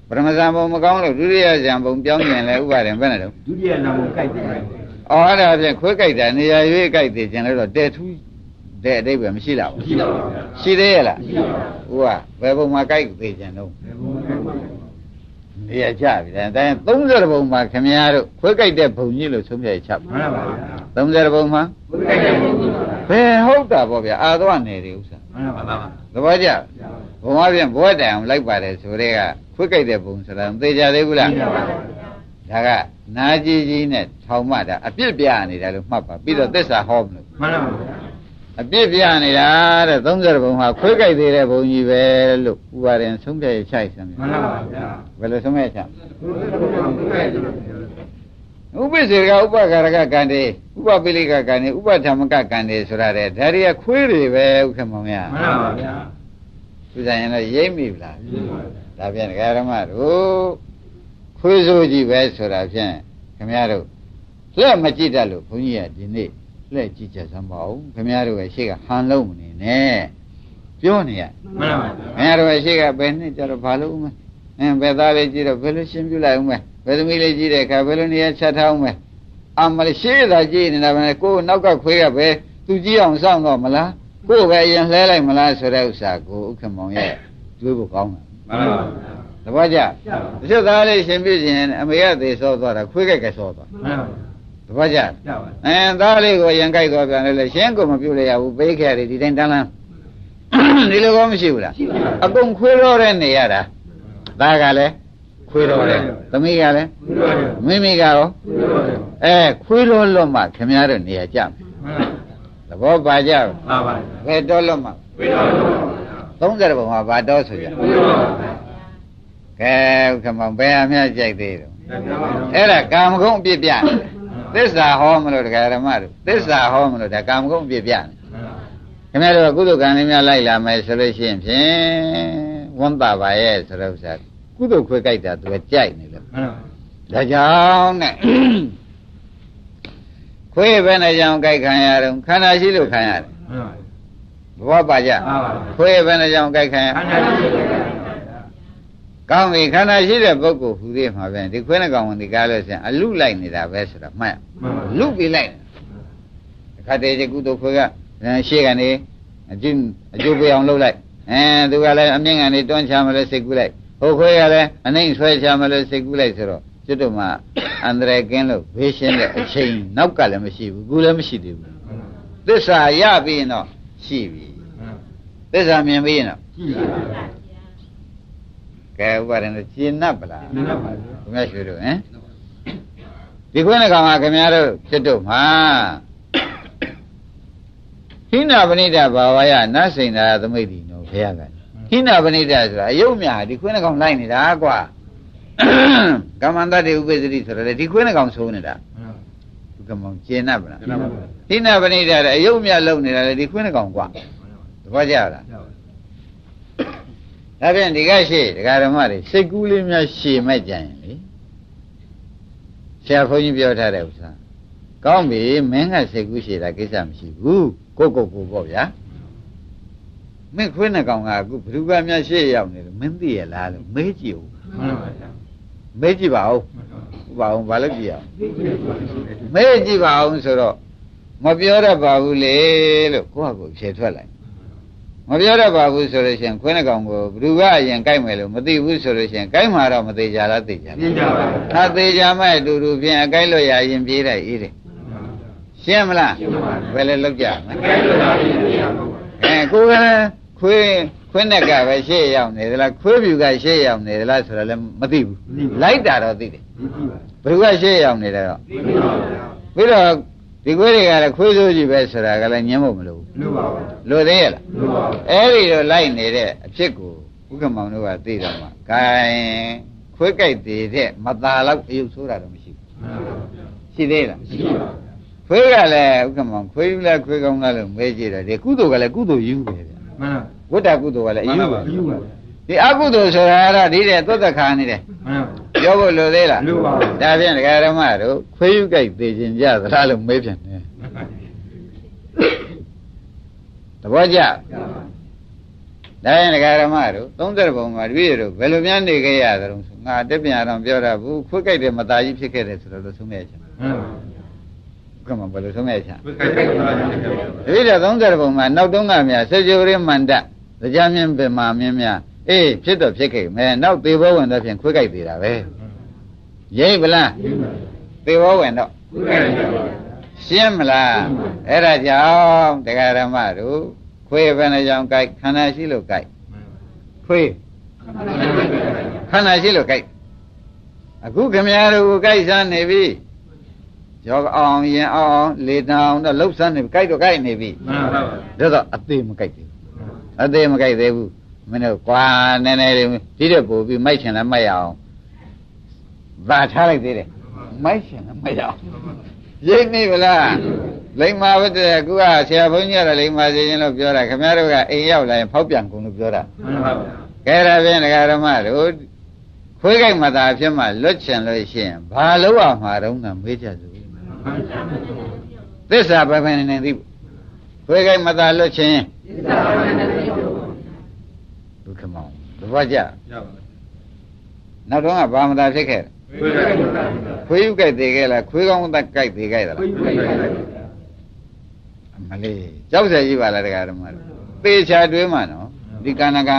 ပရမဇန်ဘုံမကောင်းလို့ဒုတိယဇန်ဘုံပြောင်းရင်လဲဥပါရင်ဘယ်နဲ့တော့ဒုတိယနာမကိုကြိုက်တယ် အော်အဲ့ဒါဖြင့်ခွေးကြိုက်တာနေရာရွေးကြိုက်သေးခြင်းလဲတော့တဲထူးတဲ့အတိတ်ပဲမရှိလားဘူးရှိပါပါဗျာရှိသေးရဲ့လားရှိပါပါဟိုကဘယ်ဘုံမှာကြိုက်သေးခြင်းတော့ဘယ်ဘုံကပါနေရာချပြီတဲ့ဒါရင်30ဘုံမှာခင်ဗျားတို့ခွေးကြိုက်တဲ့ဘုံကြီးလို့ဆုံးဖြတ်ချက်မှန်ပါဗျာ30ဘုံမှာခွေးကြိုက်တယ်ဘုံကြီးပါဘယ်ဟုတ်တာပေါ့ဗျာအာသွားနေတယ်ဥစ္စာမှန်ပါပါသဘောကျဘုံအပြင်ဘဝတန်အောင်လိုက်ပါတယ်ဆိုတဲ့ကခွေးကြိုက်တဲ့ဘုံဆိုတာမသေးကြသေးဘူးလားရှိပါပါ ဒါကနာကြီးကြီးနဲ့ထောင်မှတာအပြစ်ပြနေတာလို့မှတ်ပါပြီးတော့သစ္စာဟောမလို့မှန်ပါဗျာအပြစ်ပြနေတာတဲ့30ဘုံဟာခွေးကြိုက်သေးတဲ့ဘုံကြီးပဲလို့ဥပါရင်ဆုံးဖြတ်ရချိုက်စမ်းမှန်ပါဗျာဘယ်လိုဆုံးဖြတ်ချက်ခွေးတို့ကခွေးကြိုက်တယ်ဥပ္ပစေကဥပ္ပကာရကကံတေဥပ္ပပိလိကကံတေဥပ္ပဓမ္မကကံတေဆိုတာတဲ့ဒါတွေကခွေးတွေပဲဥက္ကမောင်ရမှန်ပါဗျာသူဆိုင်ရင်တော့ရိပ်မိဗလားရှိပါဗျာဒါဖြင့်ဒကာရမတို့ ခွေးစိုးကြီးပဲဆိုတာဖြင့်ခင်ဗျားတို့လက်မကြည့်တတ်လို့ဘုန်းကြီးကဒီနေ့လက်ကြည့်ချက်စမ်းပါဦးခင်ဗျားတို့ရဲ့ရှေ့ကဟန်လုံးမနေနဲ့ပြောနေရမှန်ပါခင်ဗျားတို့ရဲ့ရှေ့ကဘယ်နှစ်ကြတော့ဘာလို့ဦးမလဲအင်းဘယ်သားလေးကြည့်တော့ဘယ်လိုရှင်းပြလိုက်ဦးမလဲဘယ်သမီးလေးကြည့်တဲ့အခါဘယ်လိုနေရာချက်ထားဦးမလဲအမလေးရှေ့သာကြည့်နေတာပဲကိုယ်နောက်ကခွေးကပဲသူကြည့်အောင်စောင့်တော့မလားကိုယ်ပဲအရင်လှဲလိုက်မလားဆိုတဲ့ဥစ္စာကိုဥက္ကမောင်ရဲ့တွေးဖို့ကောင်းတာမှမှန်ပါသ ဘောကျတချို့သားလေးရှင်ပြည့်ရှင်အမေကသေဆောသွားတာခွေးကြိုက်ကဆောသွားမှန်ပါသဘောကျရပါအဲသားလေးကိုရင်ကြိုက်သွားပြန်လေရှင်းကိုမပြုတ်လိုက်ရဘူးပေးခဲ့တယ်ဒီတိုင်းတန်းလန်းဒီလိုကောမရှိဘူးလားရှိပါအကုန်ခွေးတော့တဲ့နေရတာသားကလည်းခွေးတော့တယ်သမီးကလည်းဘူးလို့ရမိမိကရောဘူးလို့ရအဲခွေးတော့လွတ်မှခင်ဗျားတို့နေရာကြမယ်မှန်သဘောပါကြဘူးပါပါဘယ်တော့လွတ်မှဝိတော်လို့30ဘုံမှာဘာတော့ဆိုကြဝိတော် ကဲဥက္ကမောင်ဘယ်အမြတ်ကြိုက်သေးတော့အဲ့အဲ့ဒါကာမဂုဏ်အပြစ်ပြတယ်သစ္စာဟောမလို့တရားဓမ္မတို့သစ္စာဟောမလို့ဒါကာမဂုဏ်အပြစ်ပြတယ်ခင်ဗျားတို့ကကုသိုလ်ကံလေးများလိုက်လာမယ်ဆိုလို့ရှိရင်ဖြင့်ဝမ်းသာပါရဲ့ဆိုတော့ဥစ္စာကုသိုလ်ခွဲကြိုက်တာသူကကြိုက်နေလို့မှန်ဒါကြောင့်နဲ့ခွေးပဲနဲ့ကြောင့်ကြိုက်ခံရတော့ခန္ဓာရှိလို့ခံရတယ်မှန်ဘဝပါကြပါပါခွေးပဲနဲ့ကြောင့်ကြိုက်ခံရခန္ဓာရှိတယ် ကောင်းပြီခန္ဓာရှိတဲ့ပုဂ္ဂိုလ်ဟူသေးမှာပဲဒီခွေးနဲ့ကောင်ဝင်ဒီကားလို့ဆိုရင်အလုလိုက်နေတာပဲဆိုတော့မှတ်ရမှန်ပါလုပြီးလိုက်အခါတည်းကျကုသိုလ်ခွေးကရှေ့ကနေအကျိုးအကျိုးပေးအောင်လုပ်လိုက်အဲသူကလည်းအမြင့်ကနေတွန်းချမလို့စိတ်ကူးလိုက်ဟိုခွေးကလည်းအနှိမ့်ဆွဲချမလို့စိတ်ကူးလိုက်ဆိုတော့ကျွတ်တို့မှာအန္တရာယ်ကင်းလို့ဘေးရှင်းတဲ့အချိန်နောက်ကလည်းမရှိဘူးကူလည်းမရှိသေးဘူးသစ္စာရပြီးရင်တော့ရှိပြီသစ္စာမြင်ပြီးရင်တော့ရှိပါ ကဲဥပါဒနဲ့ရှင်း납ပလားမှန်ပါပါခင်ဗျားရွှေတို့ဟင်ဒီခွန်းကောင်ကခင်ဗျားတို့ဖြစ်တို့မှာဟိနာပဏိတဘာဝယနတ်စိန်သာသမိတ်ဒီနော်ဘုရားကဟိနာပဏိတဆိုတာအယုတ်မြဒီခွန်းကောင်လိုက်နေတာကွာကမ္မန္တတေဥပ္ပဇ္ဇတိဆိုတော့လေဒီခွန်းကောင်ဆိုးနေတာဒီကမောင်ကျင်납ပလားဟိနာပဏိတတဲ့အယုတ်မြလုံနေတာလေဒီခွန်းကောင်ကွာသဘောကျလား ဒါဖြင့်ဒီကရှိဒကာဓမ္မတွေစိတ်ကူးလေးများရှည်မဲ့ကြရင်လေဆရာဘုန်းကြီးပြောထားတဲ့ဥစ္စာကောင်းပြီမင်းကစိတ်ကူးရှည်တာကိစ္စမရှိဘူးကိုကိုကိုပေါ့ဗျာမင်းခွင်းတဲ့ကောင်ကအခုဘ누구ကများရှေ့ရောက်နေလို့မင်းသိရလားလို့မေးကြည့်ဦးမှန်ပါဗျာမေးကြည့်ပါဦးဥပါအောင်ဘာလို့ကြည့်အောင်မေးကြည့်ပါအောင်ဆိုတော့မပြောတတ်ပါဘူးလေလို့ကိုယ့်ဟာကိုယ်ဖြေထွက်လိုက် မပြောတတ်ပါဘူးဆိုလို့ရှိရင်ခွင်းတဲ့ကောင်ကိုဘ누구ကအရင်ကြိုက်မယ်လို့မသိဘူးဆိုလို့ရှိရင်ကြိုက်မှာတော့မသေးကြလားသိကြလားပြင်းကြပါသာသေးကြမဲ့အတူတူဖြင့်အကိုက်လို့ရရင်ပြေးလိုက်အေးတယ်ရှင်းမလားဘယ်လဲလောက်ကြမလဲကဲလို့လာပြီပြပါအဲကိုယ်ကလည်းခွေးခွင်းနဲ့ကပဲရှေ့ရောက်နေသလားခွေးဖြူကရှေ့ရောက်နေသလားဆိုတော့လည်းမသိဘူးလိုက်တာတော့သိတယ်ဒီကြည့်ပါဘယ်သူကရှေ့ရောက်နေတယ်တော့ဒီလိုပါဗျာပြီးတော့ ဒီခွေးတွေကလည်းခွေးစိုးကြီးပဲဆိုတာကလည်းညင်းဖို့မလိုဘူးလူပါပါလိုသေးရဲ့လားလူပါပါအဲ့ဒီတော့လိုက်နေတဲ့အဖြစ်ကိုဥက္ကမောင်တို့ကသိတော့မှဂိုင်းခွေးကြိုက်သေးတဲ့မသားလောက်အယုတ်ဆိုးတာတော့မရှိဘူးရှိသေးလားရှိပါခွေးကလည်းဥက္ကမောင်ခွေးလည်းခွေးကောင်းလားလို့မေးကြည့်တော့ဒီကုသိုလ်ကလည်းကုသိုလ်ယူပဲဗျမှန်ပါဝိတ္တကုသိုလ်ကလည်းအယူပဲယူပါဒီအကုသိုလ်ဆိုတာကတော့ဒီတဲ့သွတ်သက်ခါနေတယ်မှန်ပါ ပြောဖို့လိုသေးလားလိုပါဘူးဒါဖြင့်ဒကာရမတို့ခွေးယူကြိုက်သေးခြင်းကြသလားလို့မေးပြန်တယ်သဘောကျဒါရင်ဒကာရမတို့30ဘုံမှာတပည့်တို့ဘယ်လိုများနေခဲ့ရသလဲဆိုငါတက်ပြန်အောင်ပြောတာဘူးခွေးကြိုက်တဲ့မသားကြီးဖြစ်ခဲ့တယ်ဆိုတော့လို့ဆုံးမဲ့ချင်မှန်ပါကမှဘယ်လိုဆုံးမဲ့ချင်ဘယ်ကိစ္စပါလဲတပည့်တော်30ဘုံမှာနောက်တုန်းကများစေကြိုရင်းမန္တတရားမြင့်ပင်မာမြင့်များ အေးဖြစ်တော့ဖြစ်ခဲ့မယ်နောက်သေဘောဝင်တော့ဖြင့်ခွေးကြိုက်သေးတာပဲရိပ်ဗလားသေဘောဝင်တော့ဘယ်ကိစ္စပါရှင်းမလားအဲ့ဒါကြောင့်တရားဓမ္မတို့ခွေးဘယ်နှကြောင့်ကြိုက်ခန္ဓာရှိလို့ကြိုက်ခွေးခန္ဓာရှိလို့ကြိုက်အခုခမည်းတော်ကိုကြိုက်စမ်းနေပြီရောအောင်ရင်အောင်လေတောင်တော့လှုပ်စမ်းနေပြီကြိုက်တော့ကြိုက်နေပြီမှန်ပါဒါတော့အသေးမကြိုက်သေးဘူးအသေးမကြိုက်သေးဘူး မင်းတို့ကွာနည်းနည်းလေးဒီတဲ့ပို့ပြီးမိုက်ချင်လည်းမိုက်ရအောင်ဗာထားလိုက်သေးတယ်မိုက်ချင်လည်းမိုက်ရအောင်ရိပ်နေဗလားလိမ္မာဝတ္တကူကဆရာဘုန်းကြီးကလိမ္မာစေခြင်းလို့ပြောတာခင်ဗျားတို့ကအိမ်ရောက်လာရင်ဖောက်ပြန်ကုန်လို့ပြောတာမှန်ပါကဲဒါဖြင့်ဒကာဓမ္မတို့ခွေးကြိုက်မှသာဖြစ်မှလွတ်ချင်လို့ရှိရင်ဘာလို့ရမှာတုံးကမေးကြစို့သစ္စာပဲပဲနေနေသိဘူးခွေးကြိုက်မှသာလွတ်ချင်ဒုက္ခမောင်သဘောကျရပါနောက်တော့ကဘာမှသာဖြစ်ခဲ့တယ်ဘယ်ကိစ္စပါခွေးယူကြိုက်သေးခဲ့လားခွေးကောင်းသက်ကြိုက်သေးခဲ့သလားဘယ်ကိစ္စပါအမလေးကြောက်စရာကြီးပါလားဒကာဓမ္မတို့သေချာတွေးမှနော်ဒီကဏ္ဍက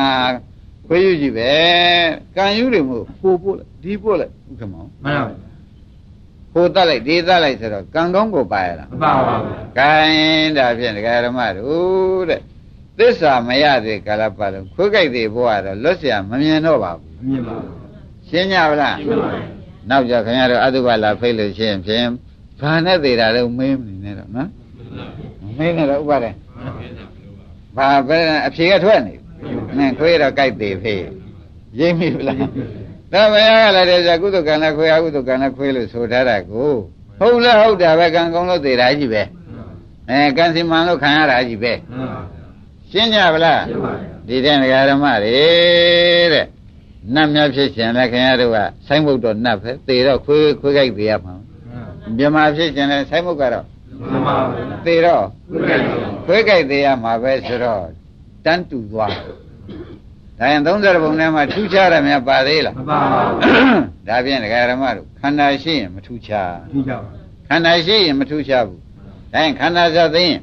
ခွေးယူကြည့်ပဲကံယူတွေမို့ပို့ပို့လိုက်ဒီပို့လိုက်ဥက္ကမောင်မှန်ပါဗျာဟိုတက်လိုက်ဒီတက်လိုက်ဆိုတော့ကံကောင်းကိုပါရလားမပါပါဘူးကဲဒါဖြင့်ဒကာရမတို့တဲ့ သစ္စာမရသေးကာလပတ်လုံးခွေးကြိုက်သေးဘဝတော့လွတ်เสียမမြင်တော့ပါဘူး အမြင်ပါဘူး ရှင်းကြပါလား ရှင်းပါပြီ နောက်ကြခင်ဗျားတို့အတုပါလာဖိတ်လို့ရှိရင်ဖြင့်ဘာနဲ့သေးတာလဲမေးမနေနဲ့တော့နော်မမေးနဲ့တော့ဥပါတယ်ဘာပဲအဖြေကထွက်နေနင်ခွေးတော့ကြိုက်သေးဖေးရိပ်မိဗလားဒါမရကလည်းတဲ့ဇကုသကံလည်းခွေးအကုသကံလည်းခွေးလို့ဆိုထားတာကိုဟုတ်လားဟုတ်တာပဲကံကောင်းလို့သေးတာကြီးပဲအဲကံစီမံလို့ခံရတာကြီးပဲ မှန်ပါ ရှင်းကြပါလားရှင်းပါပြီဒီတဲ့ဒကာဓမ္မတွေတဲ့နတ်များဖြစ်ရှင်လည်းခင်ဗျားတို့ကဆိုင်းဘုတ်တော့နတ်ပဲသေတော့ခွေးခွေးကြိုက်သေးရမှာမြန်မာဖြစ်ရှင်လည်းဆိုင်းဘုတ်ကတော့မှန်ပါဘူးသေတော့ဟုတ်ကဲ့ခွေးကြိုက်သေးရမှာပဲဆိုတော့တန်းတူသွားဒါရင်30ဘုံထဲမှာထူးခြားတယ်များပါသေးလားမပါပါဘူးဒါဖြင့်ဒကာဓမ္မတို့ခန္ဓာရှိရင်မထူးခြားထူးကြပါခန္ဓာရှိရင်မထူးခြားဘူးဒါရင်ခန္ဓာစသိရင်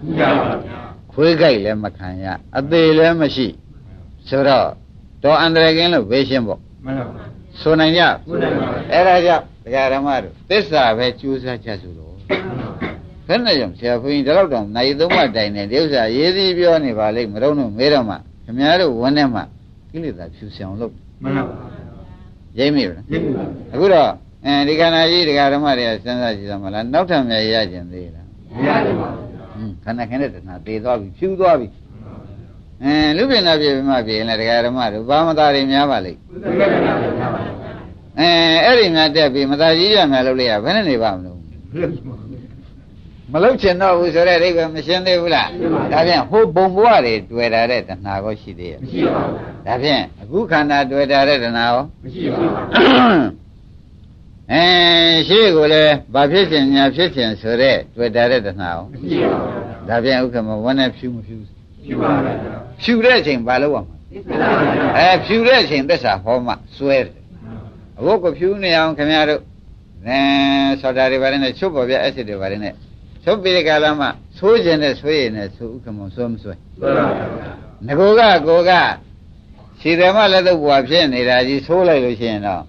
ထူးကြပါ ခွေးကြိုက်လည်းမခံရအသေးလည်းမရှိဆိုတော့တော်အန္တရာယ်ကင်းလို့ဘေးရှင်းပေါ့မှန်ပါဘူးဆိုနိုင်ကြဟုတ်တယ်ပါအဲ့ဒါကြောင့်ဒကာဓမ္မတို့သစ္စာပဲကြိုးစားချက်ဆိုတော့ဘယ်နဲ့ကြောင့်ဆရာဘုန်းကြီးဒီလောက်တောင်နိုင်သုံးမှတိုင်နေဒီဥစ္စာရေးသေးပြောနေပါလိမ့်မတော့လို့မေးတော့မှခင်ဗျားတို့ဝန်းထဲမှာကိလေသာဖြူစင်အောင်လုပ်မှန်ပါဘူးရိမ့်မိလားရင်းပါအခုတော့အဲဒီခန္ဓာကြီးဒကာဓမ္မတွေကစဉ်းစားကြည့်သမလားနောက်ထပ်များရကြင်သေးလားမရတယ်ပါဟွန်း ခန္ဓာခင်းတဲ့တဏှာသေသွားပြီဖြူသွားပြီအဲလူပြင်းနာပြေပြမပြေရင်လည်းဒကာဓမ္မတို့ဘာမသာတွေများပါလိမ့်ဟုတ်ကဲ့ပါဗျာအဲအဲ့ဒီများတက်ပြီးမသာကြီးရများလုပ်လိုက်ရဘယ်နဲ့နေပါမလို့မလုပ်ချင်တော့ဘူးဆိုတဲ့အိဗယ်မရှင်းသေးဘူးလားဒါဖြင့်ဟိုဘုံဘဝတွေတွေ့တာတဲ့တဏှာကိုရှိသေးရဲ့မရှိပါဘူးဒါဖြင့်အခုခန္ဓာတွေ့တာတဲ့တဏှာရောမရှိပါဘူး အဲရှိကိုလည်းဘာဖြစ်ချင်ညာဖြစ်ချင်ဆိုတဲ့တွေ့တာတဲ့တဏှာရောမရှိပါဘူးဒါဖြင့်ဥက္ကမဝန်းနဲ့ဖြူမဖြူရှိပါဗျာဖြူတဲ့အချိန်ဘာလုပ်ရမှာအဲဖြူတဲ့အချိန်သစ္စာဟောမှစွဲတယ်အခုကဖြူနေအောင်ခင်ဗျားတို့အဲဆော်ဒါတွေဘာတွေနဲ့ချုပ်ပေါ်ပြအက်ဆစ်တွေဘာတွေနဲ့ချုပ်ပြီးတဲ့ကာလမှာဆိုးခြင်းနဲ့ဆွေးရင်နဲ့ဆိုဥက္ကမဆွဲမဆွဲဆွဲပါဗျာငကိုကကိုကခြေတယ်မလည်းတော့ဘွာဖြစ်နေတာကြီးဆိုးလိုက်လို့ရှိရင်တော့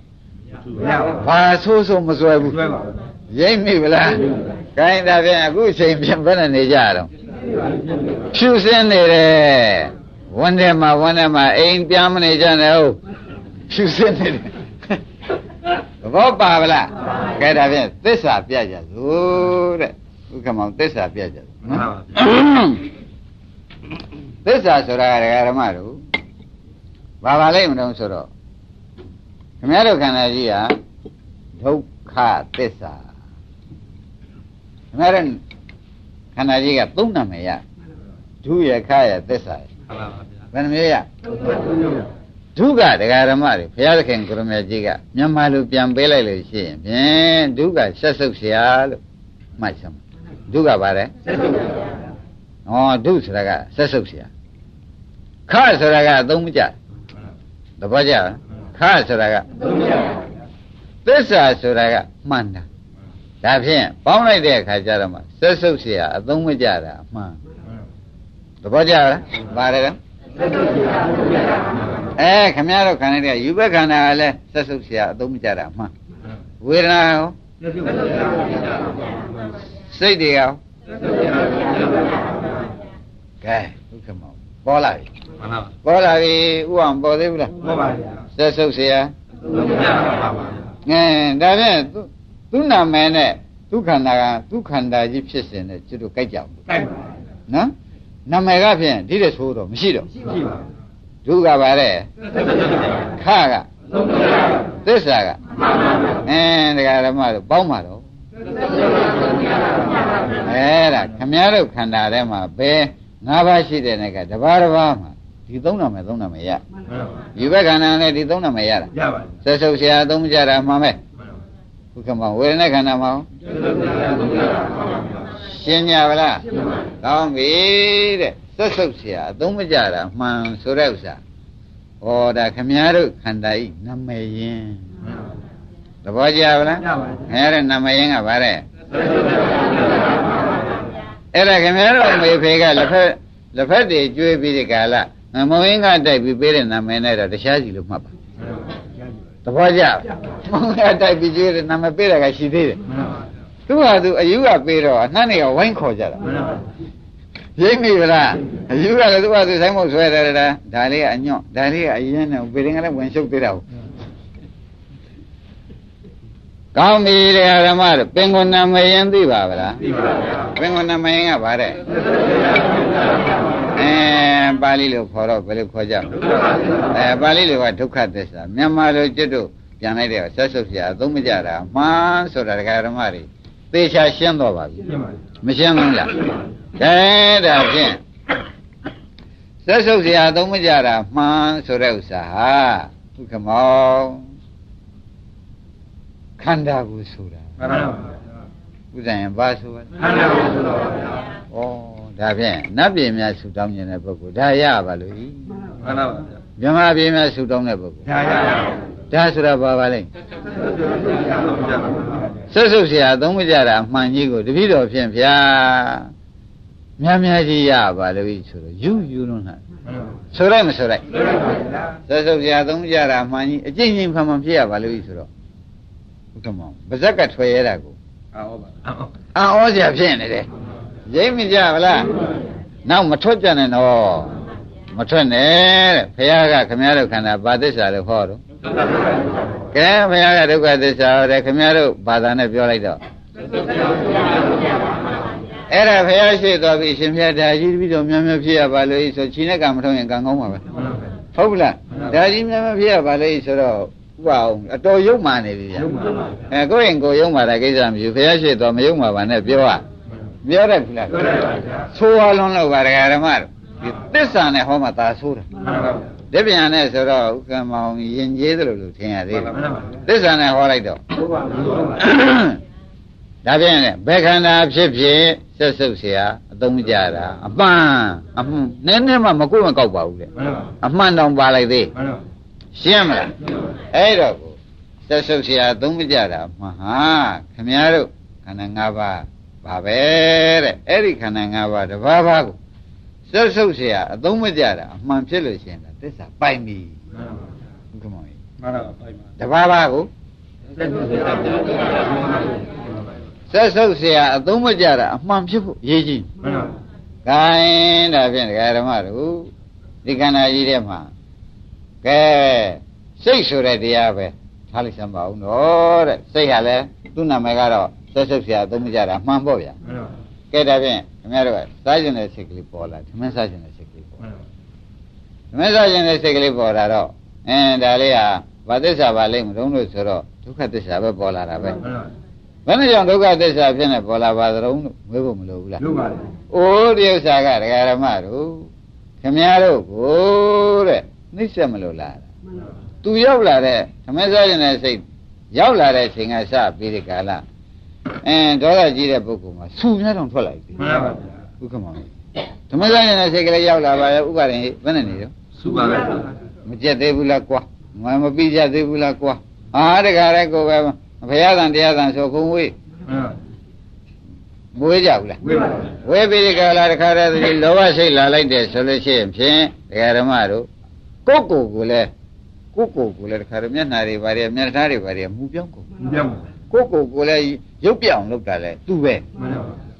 မရပါဘူးဘာဆိုးဆိုးမဆွဲဘူးဆွဲပါဘူးရိမ့်မိဗလားခိုင်းတာဖြင့်အခုချိန်ပြန်ဘယ်နဲ့နေကြတော့ဖြူစင်းနေတယ်ဝန်းထဲမှာဝန်းထဲမှာအိမ်ပြန်မနေကြနဲ့ဟုတ်ဖြူစင်းနေတယ်သဘောပါဗလားကဲဒါဖြင့်သစ္စာပြကြစို့တဲ့ဥက္ကမောင်သစ္စာပြကြစို့မှန်နော်ပါဗျာသစ္စာဆိုတာကဒကာဓမ္မတို့ဘာပါလိမ့်မလို့ဆိုတော့ ခင်ဗျားတို့ခန္ဓာကြီးဟာဒုက္ခသစ္စာခင်ဗျားတို့ခန္ဓာကြီးကသုံးနာမည်ရဒုရခရသစ္စာရ မှန်ပါဗျာ ဘယ်နှမျိုးရဒုက္ခဒကာဓမ္မတွေဘုရားသခင်ကိုရမေကြီးကမြန်မာလိုပြန်ပေးလိုက်လို့ရှိရင်ဖြင့်ဒုက္ခဆက်ဆုပ်เสียလို့မှတ်စမ်းဒုက္ခပါလေ ဆက်စုပ်ပါ ။ဩဒုဆိုတာကဆက်ဆုပ်เสีย။ခဆိုတာကအသုံးမကျ။သဘောကျလား။ ခဆိုတာက သုံးရ သစ္စာဆိုတာကမှန်တာ။ဒါဖြင့်ပေါင်းလိုက်တဲ့အခါကျတော့မှဆက်ဆုပ်เสียအသုံးမကျတာအမှန်။သဘောကျလား။ပါတယ်က ဆက်စုပ်ပါသုံးရ အဲခမရတော့ခန္ဓာတွေကယူဘက်ခန္ဓာကလည်းဆက်ဆုပ်เสียအသုံးမကျတာအမှန်။ဝေဒနာရော ဆက်စုပ်ပါ စိတ်တွေရော ဆက်စုပ်ပါ ကဲဒုက္ခမောပေါ်လာပြီ မှန်ပါ ။ပေါ်လာပြီဥအောင်ပေါ်သေးဘူးလား ဟုတ်ပါဗျာ ။ ဆက်ဆုပ်เสีย သုံးရပါပါ အဲဒါဖြင့်သူသူနာမည်နဲ့သူခန္ဓာကသူခန္ဓာကြီးဖြစ်စဉ်နဲ့ကျွတ်တို့ကြိုက်ကြဘူး တိုက်ပါ နော်နာမည်ကဖြင့်ဒီတဲ့ဆိုးတော့မရှိတော့ ရှိပါ ဒုက္ခပါတဲ့ ဆက်စုပ်ပါ ခက သုံးရ သစ္စာက မှန်ပါဗျာ အင်းတရားဓမ္မတို့ပေါင်းပါတော့အဲဒါခမည်းတော်ခန္ဓာထဲမှာဘယ်ငါးပါးရှိတဲ့နဲ့ကတပါးတစ်ပါးမှာ ဒီသုံးနာမယ်သုံးနာမယ်ရဒီဘက်ခန္ဓာနဲ့ဒီသုံးနာမယ်ရတာရပါတယ်ဆက်ဆုပ်ဆရာသုံးကြတာမှန်မဲ့ဘုက္ကမဝေဒနာခန္ဓာမှာရှင်းကြပါလားကောင်းပြီတဲ့သက်ဆုပ်ဆရာအသုံးမကြတာမှန်ဆိုတဲ့ဥစ္စာဟောဒါခမည်းတော်ခန္ဓာဤနမယင်းသဘောကျပါလားခမည်းတော်နမယင်းကဗါတဲ့အဲ့ဒါခမည်းတော်မေဖေကလက်ဖက်လက်ဖက်တွေကျွေးပြီးဒီကာလ မဝင်းကတိုက်ပြီးပေးတဲ့နာမည်နဲ့တော့တရားစီလို့မှတ်ပါသဘောကျမဝင်းကတိုက်ပြီးကျွေးတဲ့နာမည်ပေးတာကရှိသေးတယ်သူကသူအယူကပေးတော့အနှမ်းတွေကဝိုင်းခေါ်ကြတာရိပ်မိဗလားအယူကလည်းသူကသူဆိုင်မို့ဆွဲတယ်လားဒါလေးကအညွန့်ဒါလေးကအရင်နဲ့ပေရင်ကလည်းဝင်ရှုပ်သေးတာဟုတ်ကောင်းပြီတဲ့ဓမ္မတို့ပင်ကိုနာမည်ရင်သိပါဗလားသိပါဗျာပင်ကိုနာမည်ရင်ကဗါတဲ့ အဲပါဠိလိုခေါ်တော့ဘယ်လိုခေါ်ကြမလဲအဲပါဠိလိုကဒုက္ခသစ္စာမြန်မာလိုကျွတ်တို့ပြန်လိုက်တဲ့ဆက်ဆုပ်စရာသုံးမကြတာမှန်ဆိုတာဒကာဓမ္မတွေသေချာရှင်းတော့ပါပြီမရှင်းဘူးလားအဲဒါဖြင့်ဆက်ဆုပ်စရာသုံးမကြတာမှန်ဆိုတဲ့ဥစ္စာဟာဒုက္ခမောခန္ဓာကိုဆိုတာမှန်ပါပါဘုရားဥဇံဘာဆိုလဲခန္ဓာကိုဆိုတာပါဘုရားဩ ဒါဖြင့်နတ်ပြည်များဆူတောင်းနေတဲ့ပုဂ္ဂိုလ်ဒါရပါလို့ဤ မှန်ပါဗျာ မြမပြည်များဆူတောင်းတဲ့ပုဂ္ဂိုလ် ဒါရပါ ဒါဆိုတာဘာပါလဲဆွတ်ဆုပ်เสียအသုံးမကြတာအမှန်ကြီးကိုတပည့်တော်ဖြင့်ဗျာများများကြီးရပါလို့ဤဆိုတော့ယူယူလုံးလားဆိုလိုက်မဆိုလိုက်ဆွတ်ဆုပ်เสียအသုံးမကြတာအမှန်ကြီးအကျင့်ချင်းဖန်ဖန်ဖြစ်ရပါလို့ဤဆိုတော့ဥက္ကမောင်ဗဇက်ကထွက်ရတာကို အော်ပါ အံ့ဩစရာဖြစ်နေတယ် ရိပ်မကြဗလားနောက်မထွက်ကြနဲ့တော့မထွက်နဲ့တဲ့ဘုရားကခမည်းတော်ခန္ဓာဘာသစ္စာလို့ဟောတော့ကဲဘုရားကဒုက္ခသစ္စာဟောတယ်ခမည်းတော်ဘာသာနဲ့ပြောလိုက်တော့အဲ့ဒါဘုရားရှိသွားပြီအရှင်ဘုရားဒါကြီးတပည့်တော်များများဖြစ်ရပါလို့ဤဆိုခြိနဲ့ကံမထုံးရင်ကံကောင်းပါပဲဟုတ်ဘူးလားဒါကြီးများများဖြစ်ရပါလို့ဤဆိုတော့ဥပအောင်အတော်ယုံမာနေပြီဗျာရုပ်ပါပါအဲကိုယ့်ရင်ကိုယ်ယုံမာတာကိစ္စမရှိဘူးဘုရားရှိတော်မယုံမာပါနဲ့ပြောရ ပြောတယ်ဘူးလား ပြောတယ်ပါဗျာ ဆိုးအောင်လုံးလို့ပါဒကာဓမ္မတို့ဒီသစ္စာနဲ့ဟောမှသာဆိုးတယ် မှန်ပါဗျာ ဒီပြန်နဲ့ဆိုတော့ဥက္ကမောင်ယဉ်ကျေးသလိုလိုထင်ရသေးတယ် မှန်ပါဗျာ သစ္စာနဲ့ဟောလိုက်တော့ ဟုတ်ပါဘူးဟုတ်ပါ ဒါပြန်နဲ့ဘယ်ခန္ဓာဖြစ်ဖြစ်ဆက်စုပ်เสียအသုံးကြတာအပန်းအမှန်နည်းနည်းမှမကိုယ်မကောက်ပါဘူးလေ မှန်ပါ အမှန်တောင်ပါလိုက်သေး မှန်ပါ ရှင်းမလားအဲ့တော့ကိုဆက်စုပ်เสียအသုံးမကြတာမှဟာခမည်းတော်ခန္ဓာ၅ပါး ပါပဲတဲ့အဲ့ဒီခန္ဓာ၅ပါးတစ်ပါးပါးကိုဆက်စုပ်เสียအသုံးမကြတာအမှန်ဖြစ်လို့ရှရင်ဒါသစ္စာပိုင်ပြီ မှန်ပါ ဘုကမောင်ကြီး မှန်ပါပိုက်ပါ တစ်ပါးပါးကို ဆက်ဆက်ဆက် ဆက်စုပ်เสียအသုံးမကြတာအမှန်ဖြစ်ဖို့ရေးကြည့် မှန်ပါ ဂိုင်းဒါဖြင့်ဒကာဓမ္မတို့ဒီကန္နာကြီးထဲမှာကဲစိတ်ဆိုတဲ့တရားပဲထားလိုက်စမ်းပါဦးတော့တဲ့စိတ်ဟာလည်းသူ့နာမည်ကတော့ ဆွတ်ဆုပ်ဆရာသုံးကြတာမှန်ပေါ့ဗျာမှန်ပါကဲဒါဖြင့်ခင်ဗျားတို့ကစားကျင်တဲ့စိတ်ကလေးပေါ်လာဓမင်းစားကျင်တဲ့စိတ်ကလေးပေါ်လာဓမင်းစားကျင်တဲ့စိတ်ကလေးပေါ်လာတော့အင်းဒါလေးဟာဘာသစ္စာပါလိမ့်မလို့လို့ဆိုတော့ဒုက္ခသစ္စာပဲပေါ်လာတာပဲဘယ်နဲ့ကြောင့်ဒုက္ခသစ္စာဖြစ်နေပေါ်လာပါသလုံးလို့မွေးဖို့မလိုဘူးလားလိုပါတယ်အိုးဒီဥစ္စာကဒကာရမတို့ခင်ဗျားတို့ကိုတဲ့နှိမ့်ဆက်မလို့လားသူရောက်လာတဲ့ဓမင်းစားကျင်တဲ့စိတ်ရောက်လာတဲ့အချိန်ကစပြီးဒီကာလ အင်းဒေါသကြီးတဲ့ပုဂ္ဂိုလ်မှာဆူများတောင်ထွက်လိုက်ပြီမှန်ပါဗျာ။ဥက္ကမောင်ဓမ္မစားကျင်တဲ့စိတ်ကလေးရောက်လာပါရဲ့ဥက္ကရင်ဘယ်နဲ့နေတော့စုပါပဲမကြက်သေးဘူးလားကွာမမပြီးကြသေးဘူးလားကွာဟာတခါတည်းကိုပဲဘုရားသံတရားသံဆိုခုံဝေးမှန်ပါမဝေးကြဘူးလားဝေးပါဝေပြီးဒီကလာတခါတည်းဒီလောဘစိတ်လာလိုက်တယ်ဆိုလို့ရှိရင်ဖြင့်ဒကာဓမ္မတို့ကိုယ့်ကိုယ်ကိုလည်းကိုယ့်ကိုယ်ကိုလည်းတခါတည်းမျက်နှာတွေဘာတွေမျက်နှာတွေဘာတွေမူပြောင်းကုန်မပြောင်းပါကိုယ့် ကိုကိုကိုလည်းရုပ်ပြအောင်လုပ်တာလဲသူပဲမှန်ပါဘူး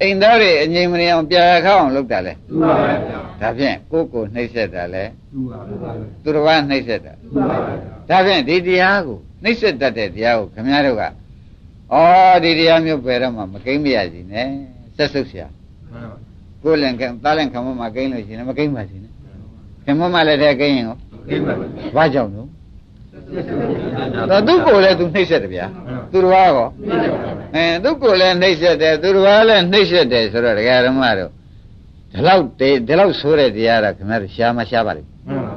အိမ်သားတွေအငြိမ်မနေအောင်ပြာခါအောင်လုပ်တာလဲသူပါပဲဗျာဒါဖြင့်ကိုကိုနှိမ့်ဆက်တာလဲသူပါပဲသူတစ်ပါးနှိမ့်ဆက်တာသူပါပဲဒါဖြင့်ဒီတရားကိုနှိမ့်ဆက်တတ်တဲ့တရားကိုခင်ဗျားတို့ကအော်ဒီတရားမျိုးပဲတော့မှမကိမ့်မရစီနဲ့ဆက်ဆုပ်ရှာမှန်ပါကိုလင်ကသားလင်ခမမကိမ့်လို့ရှိရင်မကိမ့်ပါစီနဲ့ခမမလည်းတဲ့ကိမ့်ရင်ရောမကိမ့်ပါဘူးဘာကြောင့်လို့ တော့သူ့ကိုယ်လည်းသူနှိမ့်ဆက်တယ်ဗျာသူတော်ဘာကောအဲသူ့ကိုယ်လည်းနှိမ့်ဆက်တယ်သူတော်ဘာလည်းနှိမ့်ဆက်တယ်ဆိုတော့ဒကာရမတို့ဒီလောက်တေးဒီလောက်ဆိုးတဲ့တရားကခင်ဗျားတို့ရှားမရှားပါလိမ့်မှန်ပါ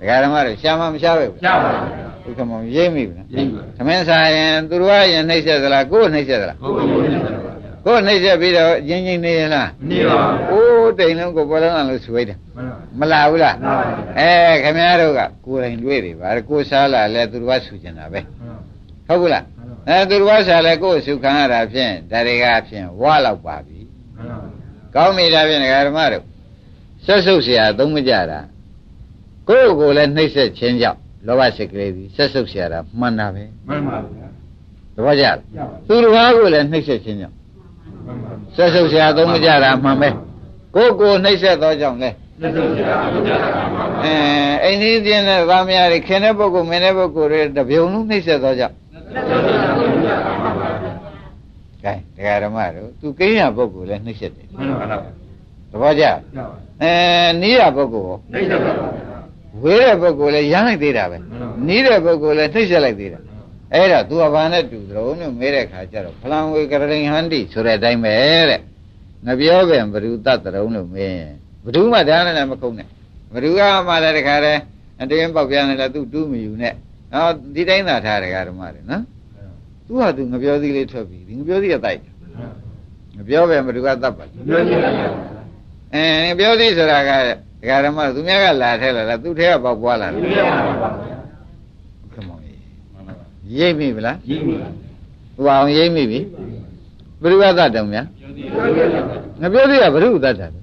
ဒကာရမတို့ရှားမမရှားပဲဘူးရပါဘုကမောင်ရိပ်မိဘူးနော်ရိပ်ပါသမင်းစားရင်သူတော်ဘာရင်နှိမ့်ဆက်သလားကိုယ်နှိမ့်ဆက်သလားဟုတ်ပါဘူးဗျာကို ယ်နှိမ့်ဆက်ပြီးတော့ရင်းချင်းနေရင်လား နေပါ အိုးတိမ်လုံးကိုပေါ်လုံးအောင်လို့ဆွေးတယ် မှန်ပါ မလာဘူးလား လာပါဘူး အဲခင်ဗျားတို့ကကိုယ်တိုင်တွေ့တယ်ဗါကိုယ်စားလာလဲသူတော်ဘာဆူကျင်တာပဲဟုတ်ဘူးလားအဲသူတော်ဘာစားလဲကိုယ်ဆူခံရတာဖြင့်ဒါတွေကဖြင့်ဝါလောက်ပါပြီကောင်းပြီဒါဖြင့်ဒကာဓမ္မတို့ဆက်ဆုပ်เสียအသုံးမကြတာ ကိုယ့်ကိုယ်လည်းနှိမ့်ဆက်ခြင်းကြောင့်လောဘစိတ်ကလေးကြီးဆက်ဆုပ်เสียတာမှန်တာပဲ မှန်ပါဗျာ သဘောကျလား ရပါ သူတစ်ပါးကိုလည်းနှိမ့်ဆက်ခြင်းကြောင့် မှန်ပါ ဆက်ဆုပ်ဆရာသုံးမကြတာမှန်ပဲကိုယ်ကိုနှိမ့်ဆက်သောကြောင့်လဲဆက်ဆုပ်ဆရာသုံးမကြတာမှန်ပါအဲအိမ်ကြီးပြင်းတဲ့ဗာမယာတွေခင်တဲ့ပုဂ္ဂိုလ်မင်းတဲ့ပုဂ္ဂိုလ်တွေတပြုံလုံးနှိမ့်ဆက်သောကြောင့်ကဲတရားဓမ္မတို့သူကိန်းရပုဂ္ဂိုလ်လည်းနှိမ့်ဆက်တယ်မှန်ပါလားသဘောကျအဲနီးရပုဂ္ဂိုလ်နှိမ့်ဆက်ပါဝေးတဲ့ပုဂ္ဂိုလ်လည်းရမ်းလိုက်သေးတာပဲနီးတဲ့ပုဂ္ဂိုလ်လည်းနှိမ့်ဆက်လိုက်သေးတာ အဲ့တော့သူကဘာနဲ့တူသလဲလို့မေးတဲ့ခါကျတော့ဖလံဝေကရဏိဟန္တိဆိုတဲ့အတိုင်းပဲတဲ့ငပြောပင်ဘ ᱹ တတ္တရုံလို့မင်းဘ ᱹ မှဒါနဲ့လည်းမခုံနဲ့ဘ ᱹ ကမှလည်းတခါတည်းအတွင်းပေါက်ပြားနေလည်းသူတူးမယူနဲ့ဟောဒီတိုင်းသာထားတယ်ဓမ္မတွေနော်သူကသူငပြောသီးလေးထွက်ပြီဒီငပြောသီးကတိုက်တယ်ငပြောပင်ဘ ᱹ ကတတ်ပါလား ပြောကြည့်လိုက် အဲငပြောသီးဆိုတာကဒကာဓမ္မသူများကလာထဲလာလားသူထဲကပေါက်ပွားလာလား ရိပ်မိဗလားကြီးပြီဟိုအောင်ရိပ်မိပြီဘယ်သူကသတ်တုံများငပြောသေးရဘယ်သူသတ်တာလဲ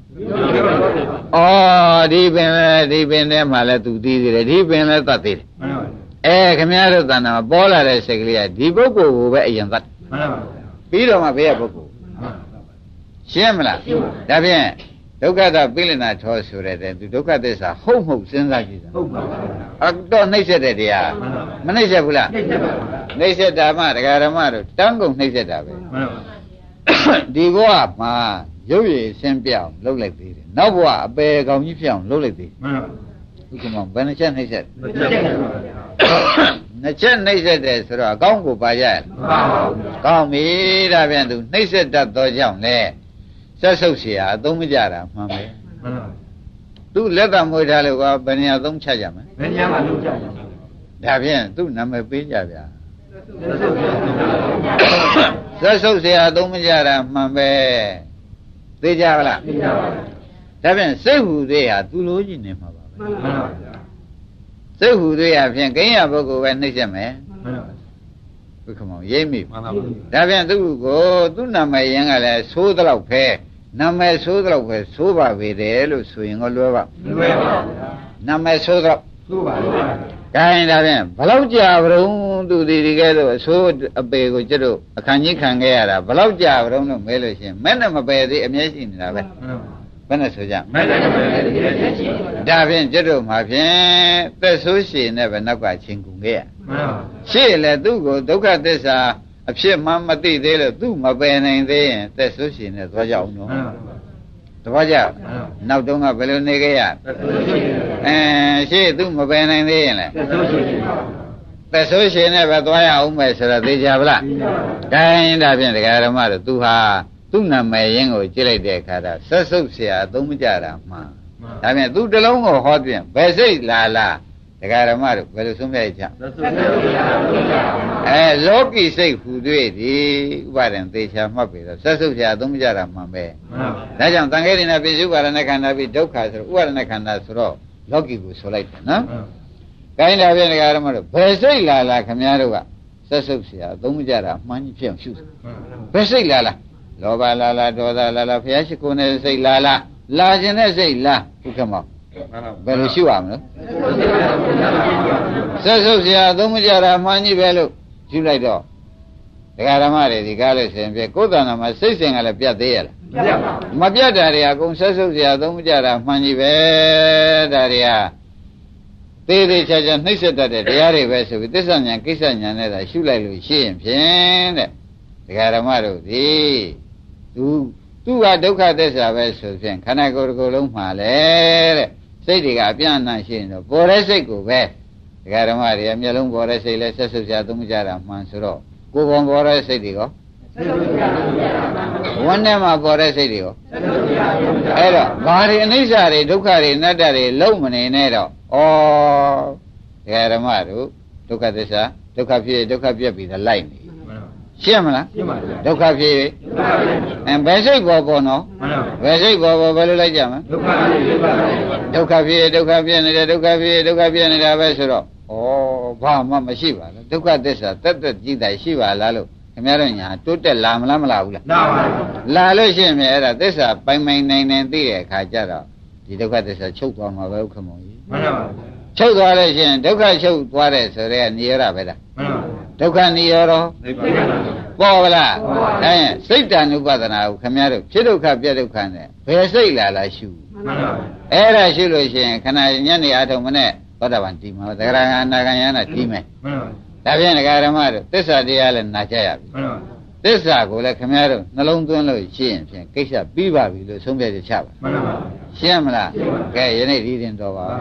ဩဒီပင်လဲဒီပင်ထဲမှာလဲသူသိသေးတယ်ဒီပင်လဲသတ်သေးတယ်မှန်ပါအဲခမည်းတော်တဏ္ဍာမှာပေါ်လာတဲ့စိတ်ကလေးကဒီပုဂ္ဂိုလ်ကိုပဲအရင်သတ်တယ်မှန်ပါပြီးတော့မှဘေးကပုဂ္ဂိုလ်ရှင်းမလားဒါဖြင့် ဒုက္ခတပိလနာထောဆိုတဲ့တဲ့သူဒုက္ခသစ္စာဟုတ်မဟုတ်စဉ်းစားကြည့်တာဟုတ်ပါပါအတော့နှိမ့်ဆက်တဲ့တရားမနှိမ့်ဆက်ဘူးလားနေဆက်ပါနှိမ့်ဆက်တာမှဒကာဓမ္မတို့တန်းကုန်နှိမ့်ဆက်တာပဲမှန်ပါဒီဘဝမှာရုပ်ရည်ဆင်းပြောင်းလှုပ်လိုက်သေးတယ်နောက်ဘဝအပေကောင်ကြီးပြောင်းလှုပ်လိုက်သေးတယ်မှန်ပါဥက္ကမောင်ဘယ်နှချက်နှိမ့်ဆက်မချက်ပါဘူးနှစ်ချက်နှိမ့်ဆက်တယ်ဆိုတော့အကောင်းကိုပါရရမှန်ပါဘူးကောင်းပြီဒါပြန်သူနှိမ့်ဆက်တတ်သောကြောင့်လေ ဆက်ဆုပ်เสียအသုံးမကြတာမှန်ပဲ မှန်ပါ သူလက်သမွေးထားလို့ကဘယ်နေရာသုံးချက်ကြမလဲ ဘယ်ညမှာလုပ်ကြလဲ ဒါဖြင့်သူ့နာမည်ပေးကြဗျာ လက်စုပ်ကြပါ ဆက်ဆုပ်เสียအသုံးမကြတာမှန်ပဲသိကြပါလား သိကြပါ ဒါဖြင့်စိတ်ဟူသေးဟာသူလိုချင်နေမှာပါပဲ မှန်ပါဗျာ စိတ်ဟူသေးဟာဖြင့်ကိန်းရပုဂ္ဂိုလ်ပဲနှိမ့်ဆက်မယ် မှန်ပါ ဘုခမောင်ရိပ်မိမှန်ပါဘူးဒါဖြင့်သူ့ကိုသူ့နာမည်ရင်းကလည်းသိုးတော့ပဲနာမည်သိုးတော့ပဲသိုးပါပေတယ်လို့ဆိုရင်ก็လွယ်ပါလွယ်ပါဗျာနာမည်သိုးတော့သို့ပါဗျာခိုင်းဒါဖြင့်ဘလောက်ကြာကြုံသူဒီဒီကဲတော့အဆိုးအပေကိုကျတို့အခန်းကြီးခံခဲ့ရတာဘလောက်ကြာကြုံလို့မဲလို့ရှရင်မဲ့နဲ့မပယ်သေးအမျက်ရှိနေတာပဲမှန်ပါဘယ်နဲ့ဆိုကြမဲ့တယ်ပဲလက်ရှိဒါဖြင့်ကျတို့မှာဖြင့်သက်ဆိုးရှင်နဲ့ပဲနောက်ကချင်းကူခဲ့ရ မှန်ပါ ရှေ့လေသူ့ကိုဒုက္ခသစ္စာအဖြစ်မှမသိသေးလို့သူ့မပယ်နိုင်သေးရင်သက်ဆိုးရှင်နဲ့သွားကြအောင်နော် မှန်ပါ တပည့်ကြ မှန်ပါ နောက်တုန်းကဘယ်လိုနေခဲ့ရ သက်ဆိုးရှိတယ် အဲရှေ့သူ့မပယ်နိုင်သေးရင်လေ သက်ဆိုးရှိတယ် သက်ဆိုးရှင်နဲ့ပဲသွားရအောင်မယ်ဆိုတော့သိကြပါလား သိကြပါ ဂိုင်းဒါဖြင့်တရားဓမ္မတို့သူဟာသူ့နာမည်ရင်းကိုကြည့်လိုက်တဲ့အခါတော့ဆက်ဆုပ်เสียအသုံးမကြတာမှန်ဒါဖြင့်သူတစ်လုံးကိုဟောပြင်ဘယ်စိတ်လာလာ ဒကာရမတို့ဘယ်လိုဆုံးဖြတ်ကြလဲအဲလောကီစိတ်ဟူတွေ့သည်ဥပါဒံသေချာမှတ်ပြီတော့ဆက်စုပ်ချာသုံးကြတာမှန်ပဲဒါကြောင့်သံဃာရဏပိစုပါရဏခန္ဓာပြီးဒုက္ခဆိုတော့ဥပါဒဏခန္ဓာဆိုတော့လောကီကိုဆိုလိုက်တယ်နော်ကိုင်းတာပြန်ဒကာရမတို့ဘယ်စိတ်လာလာခမည်းတော်ကဆက်စုပ်ချာသုံးကြတာမှန်ကြီးဖြစ်အောင်ရှုဘယ်စိတ်လာလာလောဘလာလာဒေါသလာလာဖျားရှိခိုးနေတဲ့စိတ်လာလာလာခြင်းတဲ့စိတ်လာဥက္ကမော ဘယ်လိုရှုရမလဲဆက်ဆုပ်စရာသုံးမကြတာမှန်ကြီးပဲလို့ယူလိုက်တော့ဒကာဓမ္မတွေဒီကားလို့ဆိုရင်ပြကိုယ်တဏ္ဍာမှာစိတ်စဉ်ကလည်းပြတ်သေးရလားမပြတ်တာတွေကအကုန်ဆက်ဆုပ်စရာသုံးမကြတာမှန်ကြီးပဲဒါတွေကသေးသေးချာချာနှိမ့်ဆက်တတ်တဲ့တရားတွေပဲဆိုပြီးသစ္စာဉာဏ်ကိစ္စဉာဏ်နဲ့သာရှုလိုက်လို့ရှိရင်ဖြင့်တဲ့ဒကာဓမ္မတို့ဒီသူသူကဒုက္ခသစ္စာပဲဆိုဖြင့်ခန္ဓာကိုယ်တစ်ခုလုံးမှာလဲတဲ့ စိတ်တွေကအပြန့်အနှံ့ရှိရင်တော့ပေါ်တဲ့စိတ်ကိုပဲဒကာဓမ္မတွေကမျက်လုံးပေါ်တဲ့စိတ်လဲဆက်ဆုပ်ကြသုံးကြတာမှန်ဆိုတော့ကိုယ်ပေါ်ပေါ်တဲ့စိတ်တွေရောဝန်းထဲမှာပေါ်တဲ့စိတ်တွေရောအဲ့တော့ဘာတွေအနိစ္စတွေဒုက္ခတွေအနတ္တတွေလုံးမနေနဲ့တော့ဩဒကာဓမ္မတို့ဒုက္ခသစ္စာဒုက္ခဖြစ်ဒုက္ခပြက်ပြီးတော့လိုက်နေ ရှင်းမလားရှင်းပါပြီဒုက္ခဖြစ်၍အဲဘယ်စိတ်ပေါ်ပေါ်နော်မှန်ပါဘယ်စိတ်ပေါ်ပေါ်ဘယ်လိုလိုက်ကြမလဲဒုက္ခနဲ့ဒုက္ခနဲ့ဒုက္ခဖြစ်ဒုက္ခဖြစ်နေတယ်ဒုက္ခဖြစ်ဒုက္ခဖြစ်နေတာပဲဆိုတော့ဩဘာမှမရှိပါဘူးဒုက္ခသစ္စာတက်တက်ကြည့်တာရှိပါလားလို့ခင်ဗျားတို့ညာတိုးတက်လာမလားမလာဘူးလားနာပါလာလို့ရှိရင်မြဲအဲ့ဒါသစ္စာပိုင်ပိုင်နိုင်နိုင်သိတဲ့အခါကျတော့ဒီဒုက္ခသစ္စာချုပ်သွားမှာပဲဥက္ကမောင်ကြီးမှန်ပါ ချုပ်သွားလို့ရှိရင်ဒုက္ခချုပ်သွားတယ်ဆိုတဲ့နိရောဓပဲလားမှန်ပါဒုက္ခနိရောဓနိဗ္ဗာန်ပါပေါ်ဗလားပေါ်ပါဘူးဒါရင်စိတ်တ ानु ပဒနာကိုခင်ဗျားတို့ဖြစ်ဒုက္ခပြက်ဒုက္ခနဲ့ဘယ်စိတ်လာလားရှုမှန်ပါအဲ့ဒါရှုလို့ရှိရင်ခဏညနေအားထုတ်မနဲ့သောတာပန်တည်မှာသဂရဂနာဂံယနာတည်မယ်မှန်ပါဒါဖြင့်ဒကာရမတို့သစ္စာတရားလည်းနာကြရပြီမှန်ပါ သစ္စာကိုလည်းခင်ဗျားတို့နှလုံးသွင်းလို့ရှိရင်ဖြင့်ကိစ္စပြီးပါပြီလို့ဆုံးဖြတ်ချက်ချပါမှန်ပါရှင်းမလားရှင်းပါကဲယနေ့ဒီရင်တော်ပါပါ